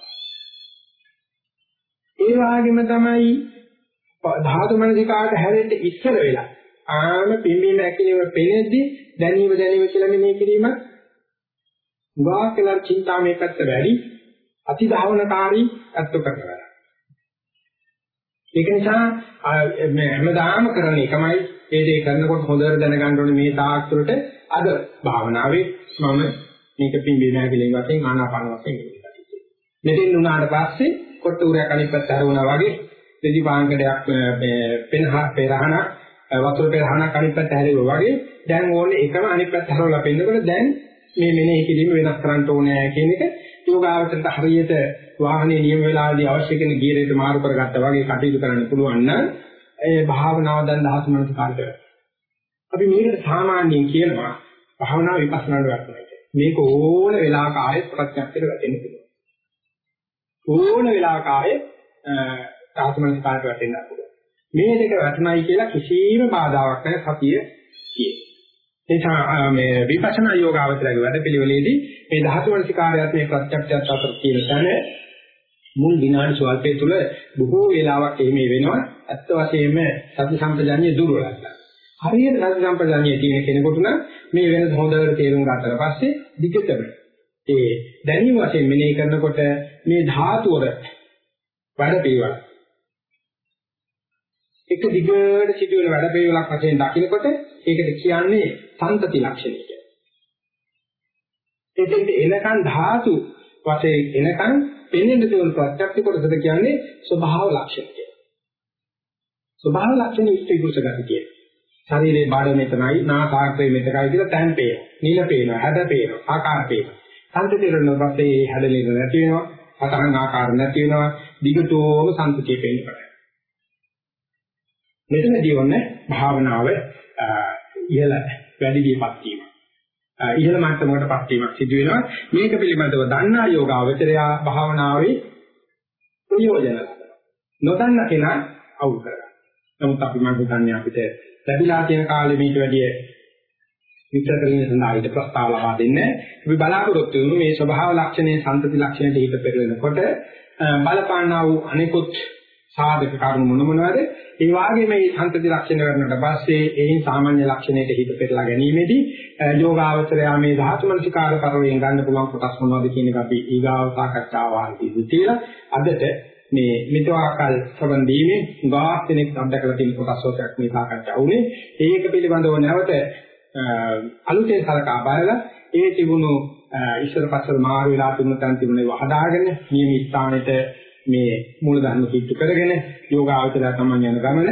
ඒ වගේම තමයි ධාතු මනසිකාට හැරෙන්න ඉස්සර වෙලා ආම පිම්බීම ඇකිලිම පෙනෙද්දි දැනීම දැනීම කියලා මෙනෙහි කිරීමත් උගා කියලා චින්තාමේ පැත්ත වැඩි අතිධාවනකාරී අත්ව කරනවා. ඒක නිසා මේ හැමදාම කරන එකමයි ඒ දේ කරනකොට හොඳට දැනගන්න ඕනේ මේ තාක්ෂරට අද භාවනාවේ මම මේක පිම්බීම හැකිලිම වශයෙන් ආනාපාන වශයෙන් ඉන්නේ. මෙතෙන් උනාට පස්සේ කොට උරයක් අනිත් පැත්ත හරවනවා වගේ දෙදි පාංගඩයක් මේ පෙනහ පෙරහන වතුර පෙරහන අනිත් පැත්ත හැරෙවුවා වගේ දැන් ඕනේ එකම අනිත් පැත්ත හරවලා පෙන්නකොට දැන් මේ මෙනෙහි කිරීම වෙනස් කරන්න ඕනේ කියන එක යෝගාවචරයට හරියට වාහනේ නියම වෙලාවදී අවශ්‍ය කරන ගියරයට මාරු කරගත්තා වගේ කටයුතු කරන්න පුළුවන් නම් ඒ භාවනාව දැන් දහස් මනස කාර්යය. අපි මේකට සාමාන්‍යයෙන් කියනවා භාවනා විපස්සනාට වටනවා. මේක ඕන වෙලාවක ආයෙත් ප්‍රත්‍යක්ෂයට වැටෙන්න පුළුවන්. ඕන වෙලාවක ආයෙත් දහස් මනස කාර්යයට වැටෙන්න පුළුවන්. මේ දෙක වැටුණයි කියලා කිසිම බාධාවක් නැහැ සතිය කියන්නේ. එනිසා මේ විපස්සනා යෝගාවචරයේ වැඩපිළිවෙලේදී මේ ධාතු වංශිකාරයත් මේ ප්‍රත්‍යක්ෂයත් අතර තියෙන තැන මුල් විනාඩි ස්වල්පය තුළ බොහෝ වේලාවක් එimhe වෙනවා ඇත්ත වශයෙන්ම සති සම්පජානිය දුර්වලයි. හරියට සති සම්පජානිය තියෙන කෙනෙකුට නම් මේ වෙනස හොඳට තේරුම් ගන්නතර පස්සේ දිගටම ඒ දැනීම වශයෙන් මෙනෙහි කරනකොට මේ ධාතු වල වැඩ පිළිවෙල එක දිගට සිදුවෙන වැඩ පිළිවෙලක් වශයෙන් දකිනකොට ඒකට කියන්නේ සංතති ලක්ෂණය කියලා. එතෙන්ට එනකන් ධාතු වශයෙන් එනකන් පෙනෙන්න තියෙන ප්‍රත්‍යක්ෂ කොටසද කියන්නේ ස්වභාව ලක්ෂණ කියලා. ස්වභාව ලක්ෂණ ඉස්තිකුස ගති කියන්නේ. ශරීරයේ බාඩ මෙතනයි, නාසාග්‍රේ මෙතනයි කියලා තැන් පේනවා. නිල පේනවා, හැඩ පේනවා, ආකාර පේනවා. සංතතිය වෙනකොට පස්සේ හැඩ නිල නැති වෙනවා, සතහන් ආකාර නැති වෙනවා, දිගටම සංතතිය පේනවා. මෙතනදී ඔන්නේ භාවනාව ඉහළ වැඩි වීමක් වීම. ඉහළ මට්ටමකටපත් වීමක් සිදු වෙනවා. මේක පිළිබඳව දන්නා යෝගාවචරය භාවනාවේ ප්‍රයෝජන ලබනවා. නොදන්න කෙනා අවුල් කරගන්නවා. නමුත් අපි මම හිතන්නේ අපිට ලැබිලා තියෙන කාලෙ මීට වැඩිය විතර කරගෙන සඳහා ඊට ප්‍රස්තාව ලබා දෙන්නේ. අපි බලාපොරොත්තු වෙමු මේ ස්වභාව ලක්ෂණයේ සම්පති ලක්ෂණයට හිත පෙරලෙනකොට බලපාන්නා වූ අනෙකුත් සාධක කරුණු මොන මොනවාද ඒ වගේම මේ සංතති ලක්ෂණ කරනට පස්සේ එයින් සාමාන්‍ය ලක්ෂණයට හිත පෙරලා ගැනීමේදී යෝගාවචරය මේ ධාතු මනසිකාර කරවෙන් ගන්න පුළුවන් කොටස් මොනවද කියන එක අපි ඊගාව සාකච්ඡාව ආදී තියලා අදට මේ මිතවාකල් ශ්‍රවණ දීමේ ගාස් කෙනෙක් අත්දකලා තියෙන කොටස් වලට මේ සාකච්ඡා වුණේ ඒක පිළිබඳව නැවත අලුතෙන් සලකා බලලා ඒ තිබුණු ඉස්සර පස්සර මාරු වෙලා තිබුණ තැන් තිබුණේ වහදාගෙන නියම ස්ථානෙට මේ මූල ධර්ම කිට්ටු කරගෙන යෝගාවචරය තමයි යන ගමන